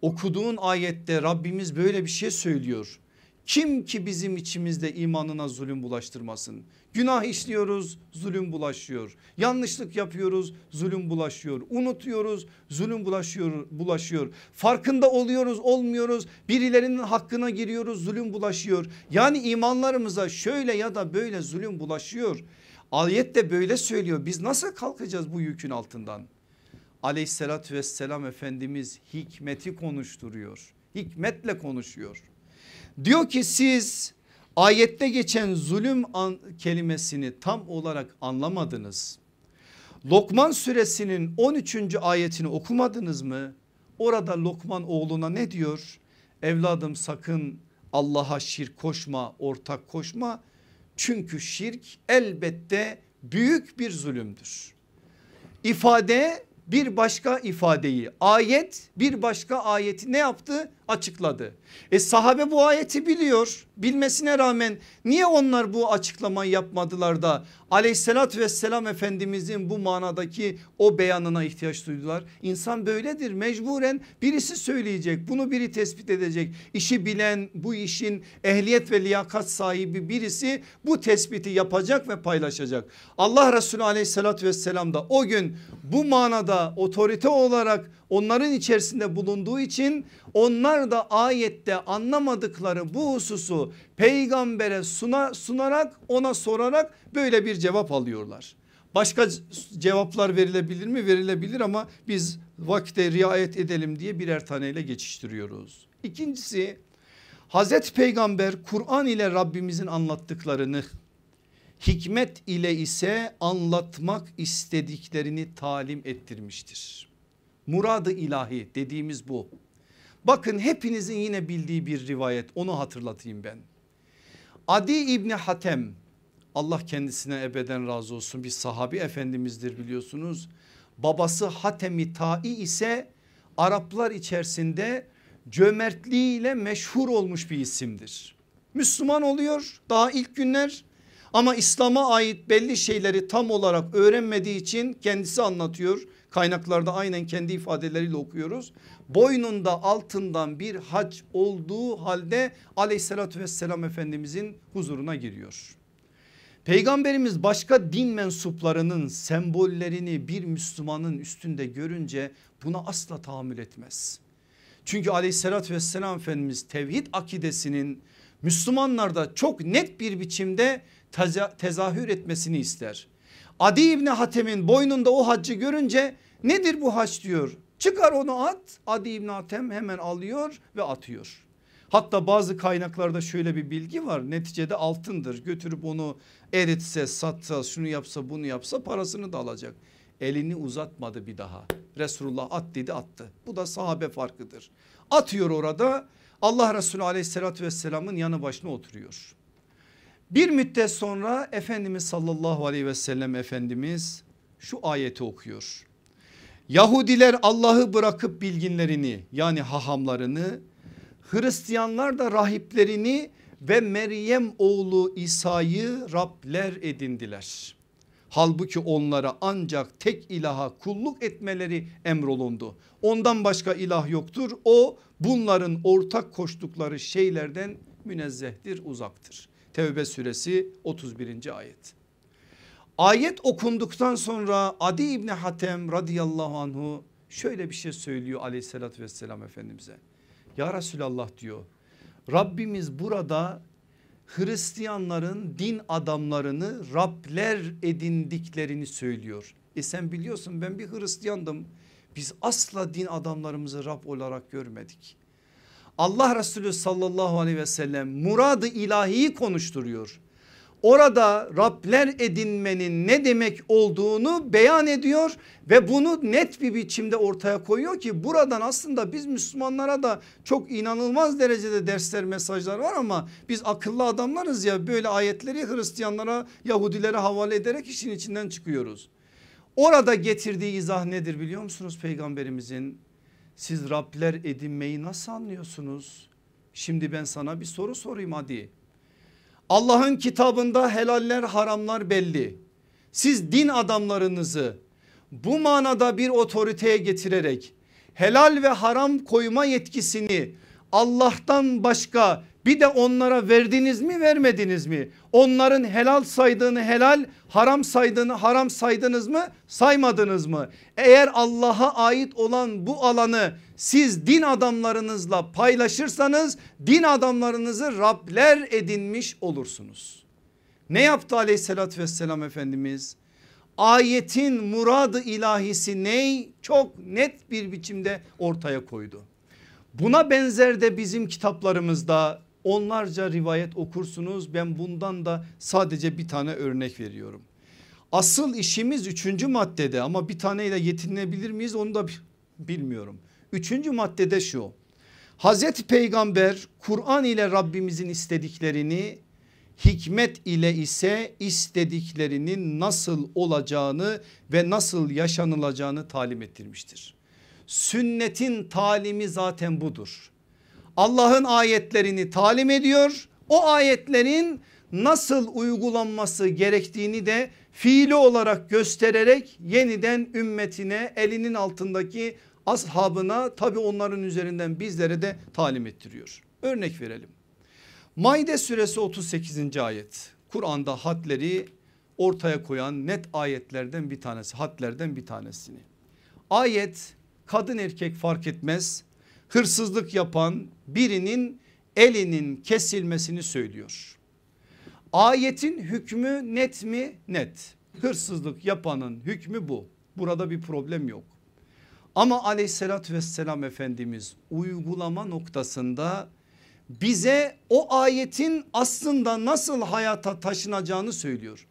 okuduğun ayette Rabbimiz böyle bir şey söylüyor. Kim ki bizim içimizde imanına zulüm bulaştırmasın. Günah işliyoruz zulüm bulaşıyor. Yanlışlık yapıyoruz zulüm bulaşıyor. Unutuyoruz zulüm bulaşıyor. bulaşıyor. Farkında oluyoruz olmuyoruz. Birilerinin hakkına giriyoruz zulüm bulaşıyor. Yani imanlarımıza şöyle ya da böyle zulüm bulaşıyor. Ayet de böyle söylüyor. Biz nasıl kalkacağız bu yükün altından? Aleyhissalatü vesselam Efendimiz hikmeti konuşturuyor. Hikmetle konuşuyor. Diyor ki siz ayette geçen zulüm kelimesini tam olarak anlamadınız. Lokman suresinin 13. ayetini okumadınız mı? Orada Lokman oğluna ne diyor? evladım sakın Allah'a şirk koşma ortak koşma. Çünkü şirk elbette büyük bir zulümdür. İfade bir başka ifadeyi ayet bir başka ayeti ne yaptı açıkladı. E sahabe bu ayeti biliyor bilmesine rağmen niye onlar bu açıklamayı yapmadılar da aleyhissalatü vesselam efendimizin bu manadaki o beyanına ihtiyaç duydular. İnsan böyledir mecburen birisi söyleyecek bunu biri tespit edecek işi bilen bu işin ehliyet ve liyakat sahibi birisi bu tespiti yapacak ve paylaşacak. Allah Resulü aleyhissalatü vesselam da o gün bu manada otorite olarak onların içerisinde bulunduğu için onlar da ayette anlamadıkları bu hususu peygambere suna, sunarak ona sorarak böyle bir cevap alıyorlar. Başka cevaplar verilebilir mi? Verilebilir ama biz vakte riayet edelim diye birer taneyle geçiştiriyoruz. İkincisi Hazreti Peygamber Kur'an ile Rabbimizin anlattıklarını hikmet ile ise anlatmak istediklerini talim ettirmiştir. Muradı ilahi dediğimiz bu. Bakın hepinizin yine bildiği bir rivayet onu hatırlatayım ben. Adi İbni Hatem Allah kendisine ebeden razı olsun bir sahabi efendimizdir biliyorsunuz. Babası Hatemi Tai ise Araplar içerisinde cömertliğiyle meşhur olmuş bir isimdir. Müslüman oluyor daha ilk günler ama İslam'a ait belli şeyleri tam olarak öğrenmediği için kendisi anlatıyor. Kaynaklarda aynen kendi ifadeleriyle okuyoruz. Boynunda altından bir hac olduğu halde aleyhissalatü vesselam efendimizin huzuruna giriyor. Peygamberimiz başka din mensuplarının sembollerini bir Müslümanın üstünde görünce buna asla tahammül etmez. Çünkü aleyhissalatü vesselam Efendimiz tevhid akidesinin Müslümanlarda çok net bir biçimde tezahür etmesini ister. Adi İbni Hatem'in boynunda o haccı görünce nedir bu hac diyor. Çıkar onu at Adi İbni Hatem hemen alıyor ve atıyor. Hatta bazı kaynaklarda şöyle bir bilgi var neticede altındır götürüp onu eritse satsa şunu yapsa bunu yapsa parasını da alacak. Elini uzatmadı bir daha Resulullah at dedi attı bu da sahabe farkıdır. Atıyor orada Allah Resulü aleyhissalatü vesselamın yanı başına oturuyor. Bir müddet sonra Efendimiz sallallahu aleyhi ve sellem Efendimiz şu ayeti okuyor. Yahudiler Allah'ı bırakıp bilginlerini yani hahamlarını Hristiyanlar da rahiplerini ve Meryem oğlu İsa'yı Rabler edindiler. Halbuki onlara ancak tek ilaha kulluk etmeleri emrolundu. Ondan başka ilah yoktur. O bunların ortak koştukları şeylerden münezzehtir uzaktır. Tevbe suresi 31. ayet. Ayet okunduktan sonra Adi İbni Hatem radıyallahu anhu şöyle bir şey söylüyor aleyhissalatü vesselam efendimize. Ya Resulallah diyor Rabbimiz burada Hristiyanların din adamlarını Rabler edindiklerini söylüyor. E sen biliyorsun ben bir Hristiyandım. Biz asla din adamlarımızı Rab olarak görmedik. Allah Resulü sallallahu aleyhi ve sellem muradı ilahiyi konuşturuyor. Orada Rabler edinmenin ne demek olduğunu beyan ediyor ve bunu net bir biçimde ortaya koyuyor ki buradan aslında biz Müslümanlara da çok inanılmaz derecede dersler mesajlar var ama biz akıllı adamlarız ya böyle ayetleri Hristiyanlara Yahudilere havale ederek işin içinden çıkıyoruz. Orada getirdiği izah nedir biliyor musunuz peygamberimizin? Siz Rabler edinmeyi nasıl anlıyorsunuz? Şimdi ben sana bir soru sorayım hadi. Allah'ın kitabında helaller haramlar belli. Siz din adamlarınızı bu manada bir otoriteye getirerek helal ve haram koyma yetkisini Allah'tan başka bir de onlara verdiniz mi vermediniz mi? Onların helal saydığını helal haram saydığını haram saydınız mı saymadınız mı? Eğer Allah'a ait olan bu alanı siz din adamlarınızla paylaşırsanız din adamlarınızı Rabler edinmiş olursunuz. Ne yaptı aleyhissalatü vesselam Efendimiz? Ayetin muradı ilahisi ney? Çok net bir biçimde ortaya koydu. Buna benzer de bizim kitaplarımızda onlarca rivayet okursunuz. Ben bundan da sadece bir tane örnek veriyorum. Asıl işimiz üçüncü maddede ama bir taneyle yetinebilir miyiz onu da bilmiyorum. Üçüncü maddede şu. Hazreti Peygamber Kur'an ile Rabbimizin istediklerini hikmet ile ise istediklerinin nasıl olacağını ve nasıl yaşanılacağını talim ettirmiştir. Sünnetin talimi zaten budur. Allah'ın ayetlerini talim ediyor. O ayetlerin nasıl uygulanması gerektiğini de fiili olarak göstererek yeniden ümmetine elinin altındaki ashabına tabi onların üzerinden bizlere de talim ettiriyor. Örnek verelim. Maide suresi 38. ayet Kur'an'da hadleri ortaya koyan net ayetlerden bir tanesi hadlerden bir tanesini. Ayet kadın erkek fark etmez hırsızlık yapan birinin elinin kesilmesini söylüyor. Ayetin hükmü net mi? Net. Hırsızlık yapanın hükmü bu. Burada bir problem yok. Ama aleyhissalatü vesselam Efendimiz uygulama noktasında bize o ayetin aslında nasıl hayata taşınacağını söylüyor.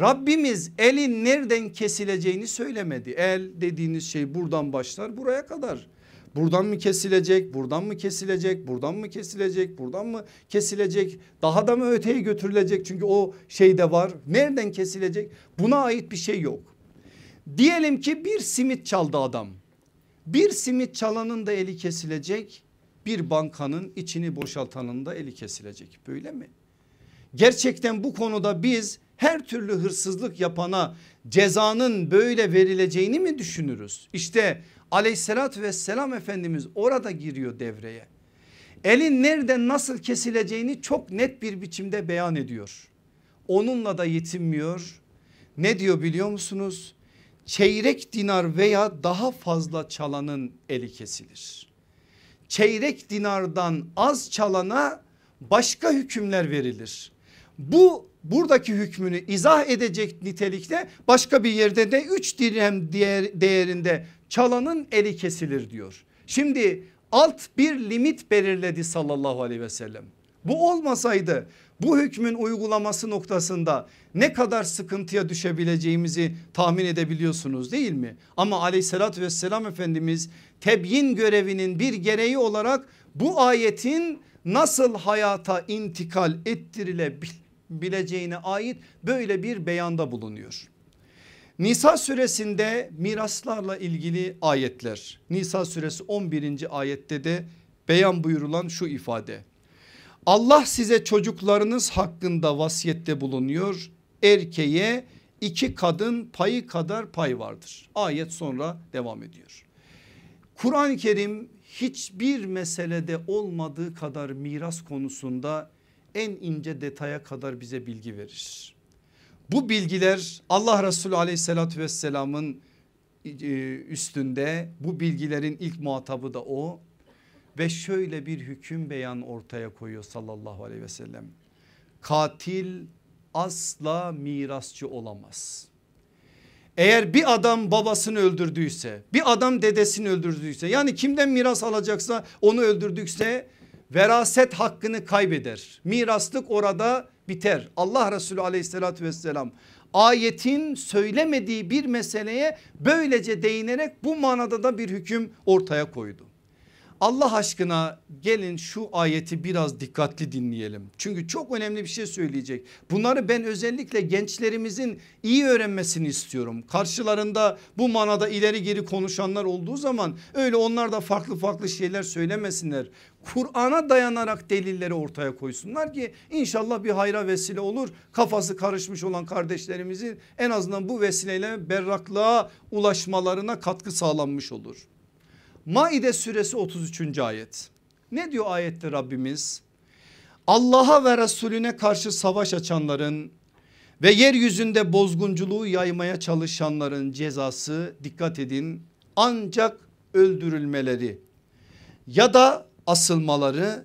Rabbimiz elin nereden kesileceğini söylemedi. El dediğiniz şey buradan başlar buraya kadar. Buradan mı kesilecek, buradan mı kesilecek, buradan mı kesilecek, buradan mı kesilecek? Daha da mı öteye götürülecek? Çünkü o şey de var. Nereden kesilecek? Buna ait bir şey yok. Diyelim ki bir simit çaldı adam. Bir simit çalanın da eli kesilecek. Bir bankanın içini boşaltanın da eli kesilecek. Böyle mi? Gerçekten bu konuda biz her türlü hırsızlık yapana cezanın böyle verileceğini mi düşünürüz? İşte aleyhissalatü vesselam Efendimiz orada giriyor devreye. Elin nereden nasıl kesileceğini çok net bir biçimde beyan ediyor. Onunla da yetinmiyor. Ne diyor biliyor musunuz? Çeyrek dinar veya daha fazla çalanın eli kesilir. Çeyrek dinardan az çalana başka hükümler verilir. Bu buradaki hükmünü izah edecek nitelikte başka bir yerde de 3 dirhem değerinde çalanın eli kesilir diyor. Şimdi alt bir limit belirledi sallallahu aleyhi ve sellem. Bu olmasaydı bu hükmün uygulaması noktasında ne kadar sıkıntıya düşebileceğimizi tahmin edebiliyorsunuz değil mi? Ama aleyhissalatü vesselam Efendimiz tebyin görevinin bir gereği olarak bu ayetin nasıl hayata intikal ettirilebileceğine ait böyle bir beyanda bulunuyor. Nisa suresinde miraslarla ilgili ayetler. Nisa suresi 11. ayette de beyan buyurulan şu ifade. Allah size çocuklarınız hakkında vasiyette bulunuyor. Erkeğe iki kadın payı kadar pay vardır. Ayet sonra devam ediyor. Kur'an-ı Kerim hiçbir meselede olmadığı kadar miras konusunda en ince detaya kadar bize bilgi verir. Bu bilgiler Allah Resulü aleyhissalatü vesselamın e, üstünde bu bilgilerin ilk muhatabı da o ve şöyle bir hüküm beyan ortaya koyuyor sallallahu aleyhi ve sellem. Katil asla mirasçı olamaz. Eğer bir adam babasını öldürdüyse bir adam dedesini öldürdüyse yani kimden miras alacaksa onu öldürdükse veraset hakkını kaybeder. Miraslık orada biter. Allah Resulü aleyhissalatü vesselam ayetin söylemediği bir meseleye böylece değinerek bu manada da bir hüküm ortaya koydu. Allah aşkına gelin şu ayeti biraz dikkatli dinleyelim. Çünkü çok önemli bir şey söyleyecek. Bunları ben özellikle gençlerimizin iyi öğrenmesini istiyorum. Karşılarında bu manada ileri geri konuşanlar olduğu zaman öyle onlar da farklı farklı şeyler söylemesinler. Kur'an'a dayanarak delilleri ortaya koysunlar ki inşallah bir hayra vesile olur. Kafası karışmış olan kardeşlerimizin en azından bu vesileyle berraklığa ulaşmalarına katkı sağlanmış olur. Maide suresi 33. ayet. Ne diyor ayette Rabbimiz? Allah'a ve Resulüne karşı savaş açanların ve yeryüzünde bozgunculuğu yaymaya çalışanların cezası dikkat edin ancak öldürülmeleri ya da asılmaları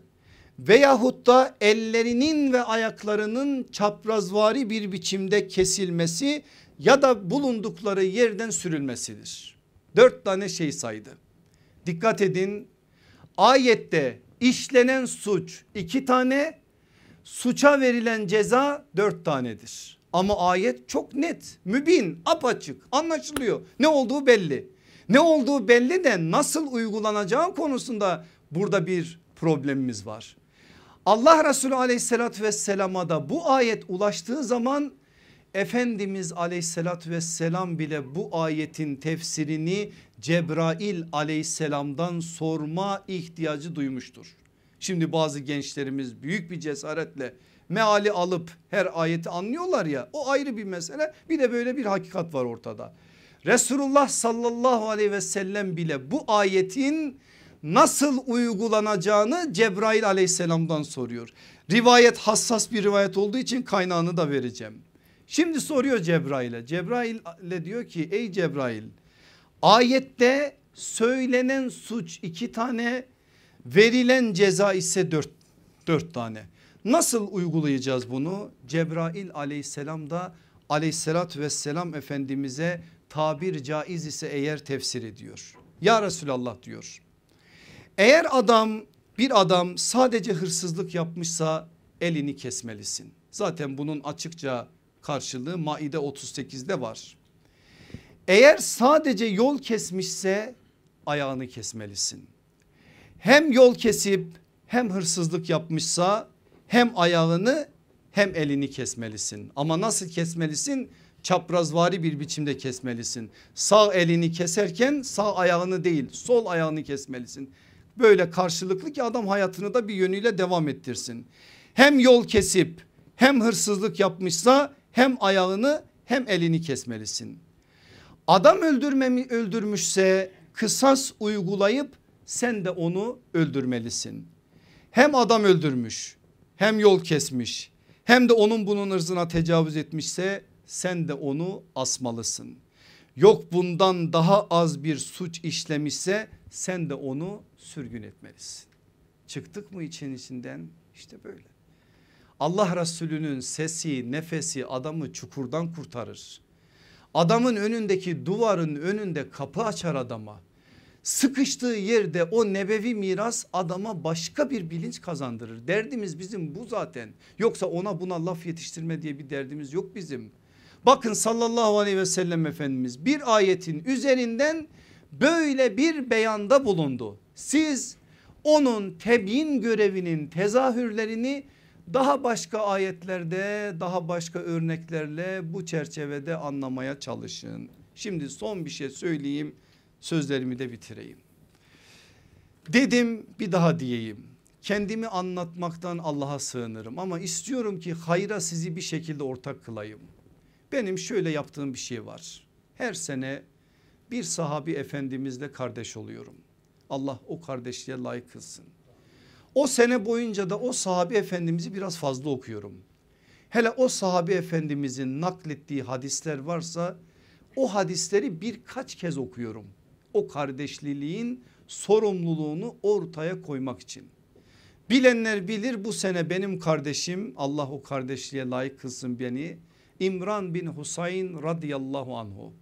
veyahut da ellerinin ve ayaklarının çaprazvari bir biçimde kesilmesi ya da bulundukları yerden sürülmesidir. Dört tane şey saydı. Dikkat edin ayette işlenen suç iki tane suça verilen ceza dört tanedir. Ama ayet çok net mübin apaçık anlaşılıyor ne olduğu belli. Ne olduğu belli de nasıl uygulanacağı konusunda burada bir problemimiz var. Allah Resulü aleyhissalatü vesselama da bu ayet ulaştığı zaman Efendimiz aleyhissalatü vesselam bile bu ayetin tefsirini Cebrail aleyhisselamdan sorma ihtiyacı duymuştur. Şimdi bazı gençlerimiz büyük bir cesaretle meali alıp her ayeti anlıyorlar ya o ayrı bir mesele bir de böyle bir hakikat var ortada. Resulullah sallallahu aleyhi ve sellem bile bu ayetin nasıl uygulanacağını Cebrail aleyhisselamdan soruyor. Rivayet hassas bir rivayet olduğu için kaynağını da vereceğim. Şimdi soruyor Cebrail'e. Cebrail'e diyor ki ey Cebrail ayette söylenen suç iki tane verilen ceza ise dört, dört tane. Nasıl uygulayacağız bunu? Cebrail aleyhisselam da aleyhissalatü vesselam efendimize tabir caiz ise eğer tefsir ediyor. Ya Resulallah diyor. Eğer adam bir adam sadece hırsızlık yapmışsa elini kesmelisin. Zaten bunun açıkça karşılığı Maide 38'de var. Eğer sadece yol kesmişse ayağını kesmelisin. Hem yol kesip hem hırsızlık yapmışsa hem ayağını hem elini kesmelisin. Ama nasıl kesmelisin? Çaprazvari bir biçimde kesmelisin. Sağ elini keserken sağ ayağını değil sol ayağını kesmelisin. Böyle karşılıklı ki adam hayatını da bir yönüyle devam ettirsin. Hem yol kesip hem hırsızlık yapmışsa hem ayağını hem elini kesmelisin. Adam öldürmemi öldürmüşse kısas uygulayıp sen de onu öldürmelisin. Hem adam öldürmüş hem yol kesmiş hem de onun bunun ırzına tecavüz etmişse sen de onu asmalısın. Yok bundan daha az bir suç işlemişse sen de onu sürgün etmelisin. Çıktık mı için içinden işte böyle. Allah Resulü'nün sesi nefesi adamı çukurdan kurtarır. Adamın önündeki duvarın önünde kapı açar adama. Sıkıştığı yerde o nebevi miras adama başka bir bilinç kazandırır. Derdimiz bizim bu zaten. Yoksa ona buna laf yetiştirme diye bir derdimiz yok bizim. Bakın sallallahu aleyhi ve sellem Efendimiz bir ayetin üzerinden böyle bir beyanda bulundu. Siz onun tebyin görevinin tezahürlerini daha başka ayetlerde daha başka örneklerle bu çerçevede anlamaya çalışın. Şimdi son bir şey söyleyeyim sözlerimi de bitireyim. Dedim bir daha diyeyim. Kendimi anlatmaktan Allah'a sığınırım ama istiyorum ki hayra sizi bir şekilde ortak kılayım. Benim şöyle yaptığım bir şey var. Her sene bir sahabi efendimizle kardeş oluyorum. Allah o kardeşliğe layık kılsın. O sene boyunca da o sahabi efendimizi biraz fazla okuyorum. Hele o sahabi efendimizin naklettiği hadisler varsa o hadisleri birkaç kez okuyorum. O kardeşliliğin sorumluluğunu ortaya koymak için. Bilenler bilir bu sene benim kardeşim Allah o kardeşliğe layık kılsın beni. İmran bin Husayn radıyallahu anhu.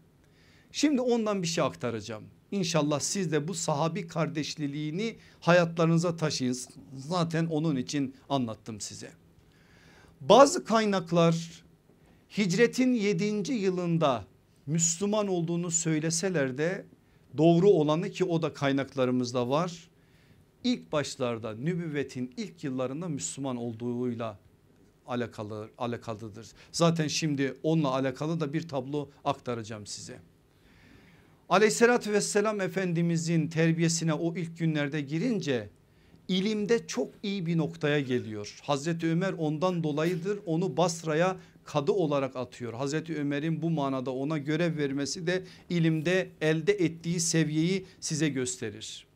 Şimdi ondan bir şey aktaracağım. İnşallah siz de bu sahabi kardeşliliğini hayatlarınıza taşıyın. Zaten onun için anlattım size. Bazı kaynaklar hicretin 7. yılında Müslüman olduğunu söyleseler de doğru olanı ki o da kaynaklarımızda var. İlk başlarda nübüvvetin ilk yıllarında Müslüman olduğuyla alakalı alakalıdır. Zaten şimdi onunla alakalı da bir tablo aktaracağım size. Aleyhissalatü vesselam Efendimizin terbiyesine o ilk günlerde girince ilimde çok iyi bir noktaya geliyor. Hazreti Ömer ondan dolayıdır onu Basra'ya kadı olarak atıyor. Hazreti Ömer'in bu manada ona görev vermesi de ilimde elde ettiği seviyeyi size gösterir.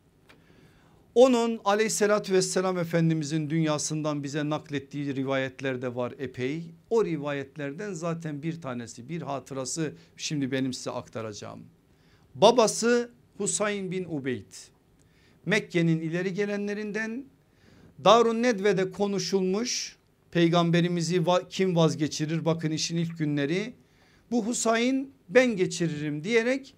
Onun aleyhissalatü vesselam efendimizin dünyasından bize naklettiği rivayetler de var epey. O rivayetlerden zaten bir tanesi bir hatırası şimdi benim size aktaracağım. Babası Husayn bin Ubeyd Mekke'nin ileri gelenlerinden Darun Nedve'de konuşulmuş peygamberimizi kim vazgeçirir bakın işin ilk günleri bu Husayn ben geçiririm diyerek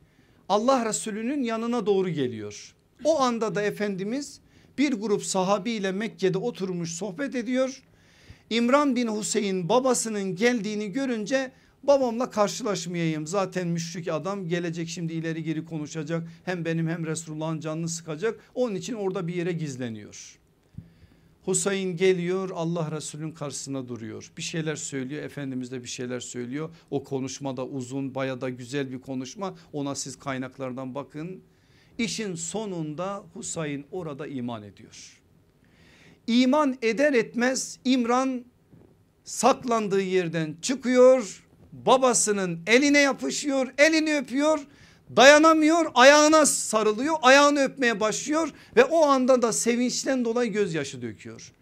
Allah Resulü'nün yanına doğru geliyor. O anda da Efendimiz bir grup sahabiyle Mekke'de oturmuş sohbet ediyor. İmran bin Hüseyin babasının geldiğini görünce babamla karşılaşmayayım zaten müşrik adam gelecek şimdi ileri geri konuşacak hem benim hem Resulullah'ın canını sıkacak onun için orada bir yere gizleniyor. Husayn geliyor Allah Resulü'nün karşısına duruyor. Bir şeyler söylüyor Efendimiz de bir şeyler söylüyor. O konuşma da uzun baya da güzel bir konuşma ona siz kaynaklardan bakın. İşin sonunda Husayn orada iman ediyor. İman eder etmez İmran saklandığı yerden çıkıyor babasının eline yapışıyor elini öpüyor dayanamıyor ayağına sarılıyor ayağını öpmeye başlıyor ve o anda da sevinçten dolayı gözyaşı döküyor.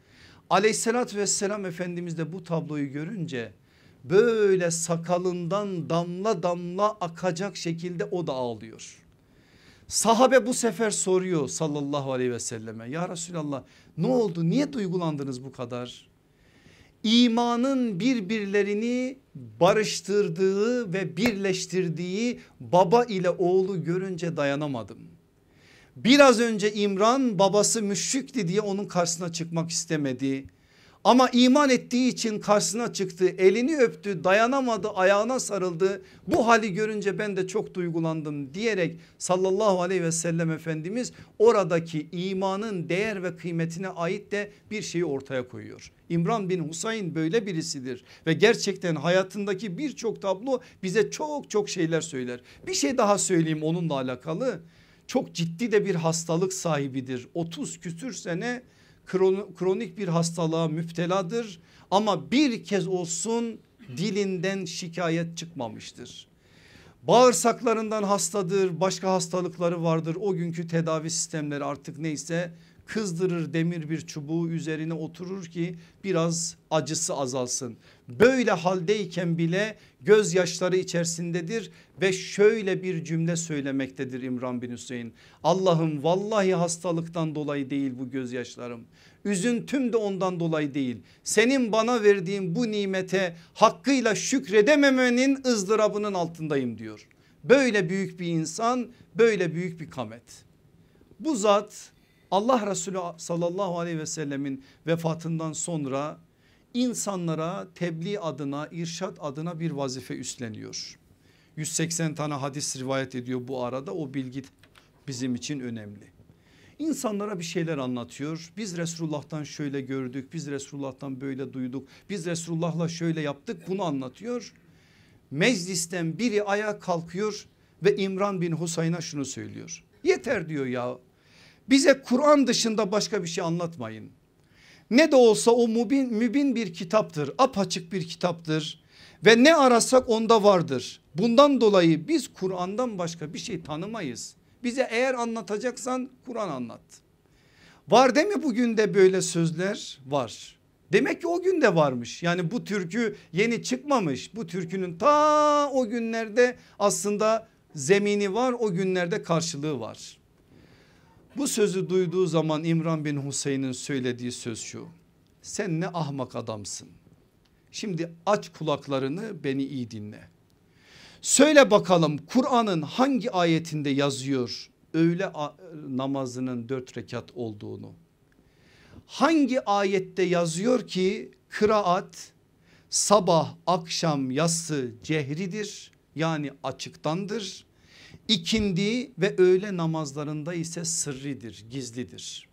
Aleyhissalatü vesselam Efendimiz de bu tabloyu görünce böyle sakalından damla damla akacak şekilde o da ağlıyor. Sahabe bu sefer soruyor sallallahu aleyhi ve selleme ya Resulallah ne oldu niye duygulandınız bu kadar? İmanın birbirlerini barıştırdığı ve birleştirdiği baba ile oğlu görünce dayanamadım. Biraz önce İmran babası müşrikti diye onun karşısına çıkmak istemedi. Ama iman ettiği için karşısına çıktı elini öptü dayanamadı ayağına sarıldı bu hali görünce ben de çok duygulandım diyerek sallallahu aleyhi ve sellem Efendimiz oradaki imanın değer ve kıymetine ait de bir şeyi ortaya koyuyor. İmran bin Husayn böyle birisidir. Ve gerçekten hayatındaki birçok tablo bize çok çok şeyler söyler. Bir şey daha söyleyeyim onunla alakalı. Çok ciddi de bir hastalık sahibidir. 30 küsür sene kronik bir hastalığa müpteladır. Ama bir kez olsun dilinden şikayet çıkmamıştır. Bağırsaklarından hastadır başka hastalıkları vardır. O günkü tedavi sistemleri artık neyse kızdırır demir bir çubuğu üzerine oturur ki biraz acısı azalsın. Böyle haldeyken bile gözyaşları içerisindedir ve şöyle bir cümle söylemektedir İmran bin Hüseyin. Allah'ım vallahi hastalıktan dolayı değil bu gözyaşlarım. Üzüntüm de ondan dolayı değil. Senin bana verdiğin bu nimete hakkıyla şükredememenin ızdırabının altındayım diyor. Böyle büyük bir insan böyle büyük bir kamet. Bu zat Allah Resulü sallallahu aleyhi ve sellemin vefatından sonra insanlara tebliğ adına irşat adına bir vazife üstleniyor. 180 tane hadis rivayet ediyor bu arada o bilgi bizim için önemli. İnsanlara bir şeyler anlatıyor. Biz Resulullah'tan şöyle gördük. Biz Resulullah'tan böyle duyduk. Biz Resulullah'la şöyle yaptık bunu anlatıyor. Meclisten biri ayağa kalkıyor ve İmran bin Husayn'a şunu söylüyor. Yeter diyor ya bize Kur'an dışında başka bir şey anlatmayın. Ne de olsa o mübin, mübin bir kitaptır apaçık bir kitaptır ve ne arasak onda vardır. Bundan dolayı biz Kur'an'dan başka bir şey tanımayız. Bize eğer anlatacaksan Kur'an anlat. Var değil mi bugün de böyle sözler? Var. Demek ki o gün de varmış. Yani bu türkü yeni çıkmamış. Bu türkünün ta o günlerde aslında zemini var. O günlerde karşılığı var. Bu sözü duyduğu zaman İmran bin Hüseyin'in söylediği söz şu. Sen ne ahmak adamsın. Şimdi aç kulaklarını beni iyi dinle. Söyle bakalım Kur'an'ın hangi ayetinde yazıyor öğle namazının dört rekat olduğunu? Hangi ayette yazıyor ki kıraat sabah akşam yatsı cehridir yani açıktandır ikindi ve öğle namazlarında ise sırridir gizlidir.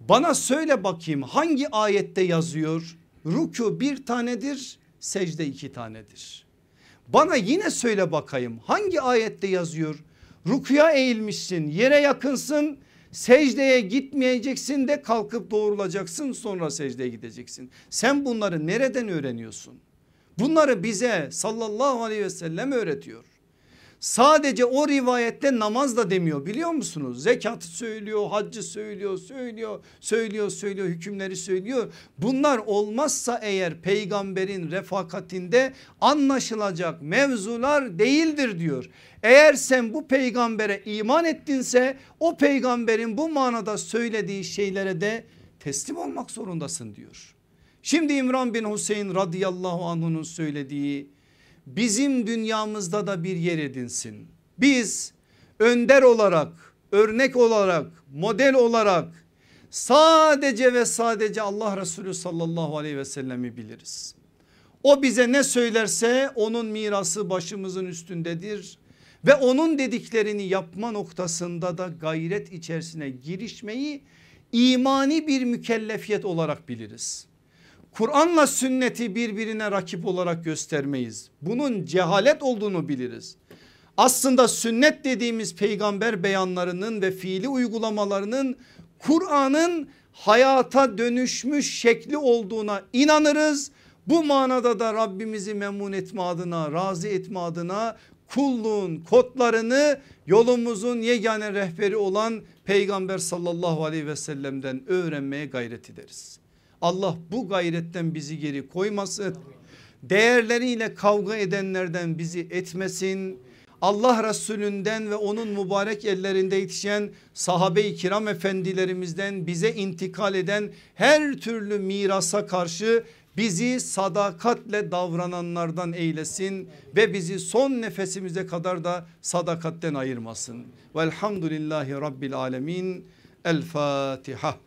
Bana söyle bakayım hangi ayette yazıyor? Ruku bir tanedir secde iki tanedir. Bana yine söyle bakayım hangi ayette yazıyor? Rukuya eğilmişsin yere yakınsın secdeye gitmeyeceksin de kalkıp doğrulacaksın sonra secdeye gideceksin. Sen bunları nereden öğreniyorsun? Bunları bize sallallahu aleyhi ve sellem öğretiyor. Sadece o rivayette namaz da demiyor biliyor musunuz? Zekatı söylüyor, haccı söylüyor, söylüyor, söylüyor, söylüyor, hükümleri söylüyor. Bunlar olmazsa eğer peygamberin refakatinde anlaşılacak mevzular değildir diyor. Eğer sen bu peygambere iman ettinse o peygamberin bu manada söylediği şeylere de teslim olmak zorundasın diyor. Şimdi İmran bin Hüseyin radıyallahu anh'unun söylediği bizim dünyamızda da bir yer edinsin. Biz önder olarak, örnek olarak, model olarak sadece ve sadece Allah Resulü sallallahu aleyhi ve sellemi biliriz. O bize ne söylerse onun mirası başımızın üstündedir ve onun dediklerini yapma noktasında da gayret içerisine girişmeyi imani bir mükellefiyet olarak biliriz. Kur'anla sünneti birbirine rakip olarak göstermeyiz. Bunun cehalet olduğunu biliriz. Aslında sünnet dediğimiz peygamber beyanlarının ve fiili uygulamalarının Kur'an'ın hayata dönüşmüş şekli olduğuna inanırız. Bu manada da Rabbimizi memnun etme adına razı etme adına kulluğun kodlarını yolumuzun yegane rehberi olan peygamber sallallahu aleyhi ve sellem'den öğrenmeye gayret ederiz. Allah bu gayretten bizi geri koymasın. Değerleriyle kavga edenlerden bizi etmesin. Allah Resulünden ve onun mübarek ellerinde yetişen sahabe-i kiram efendilerimizden bize intikal eden her türlü mirasa karşı bizi sadakatle davrananlardan eylesin ve bizi son nefesimize kadar da sadakatten ayırmasın. Velhamdülillahi Rabbil Alemin. El Fatiha.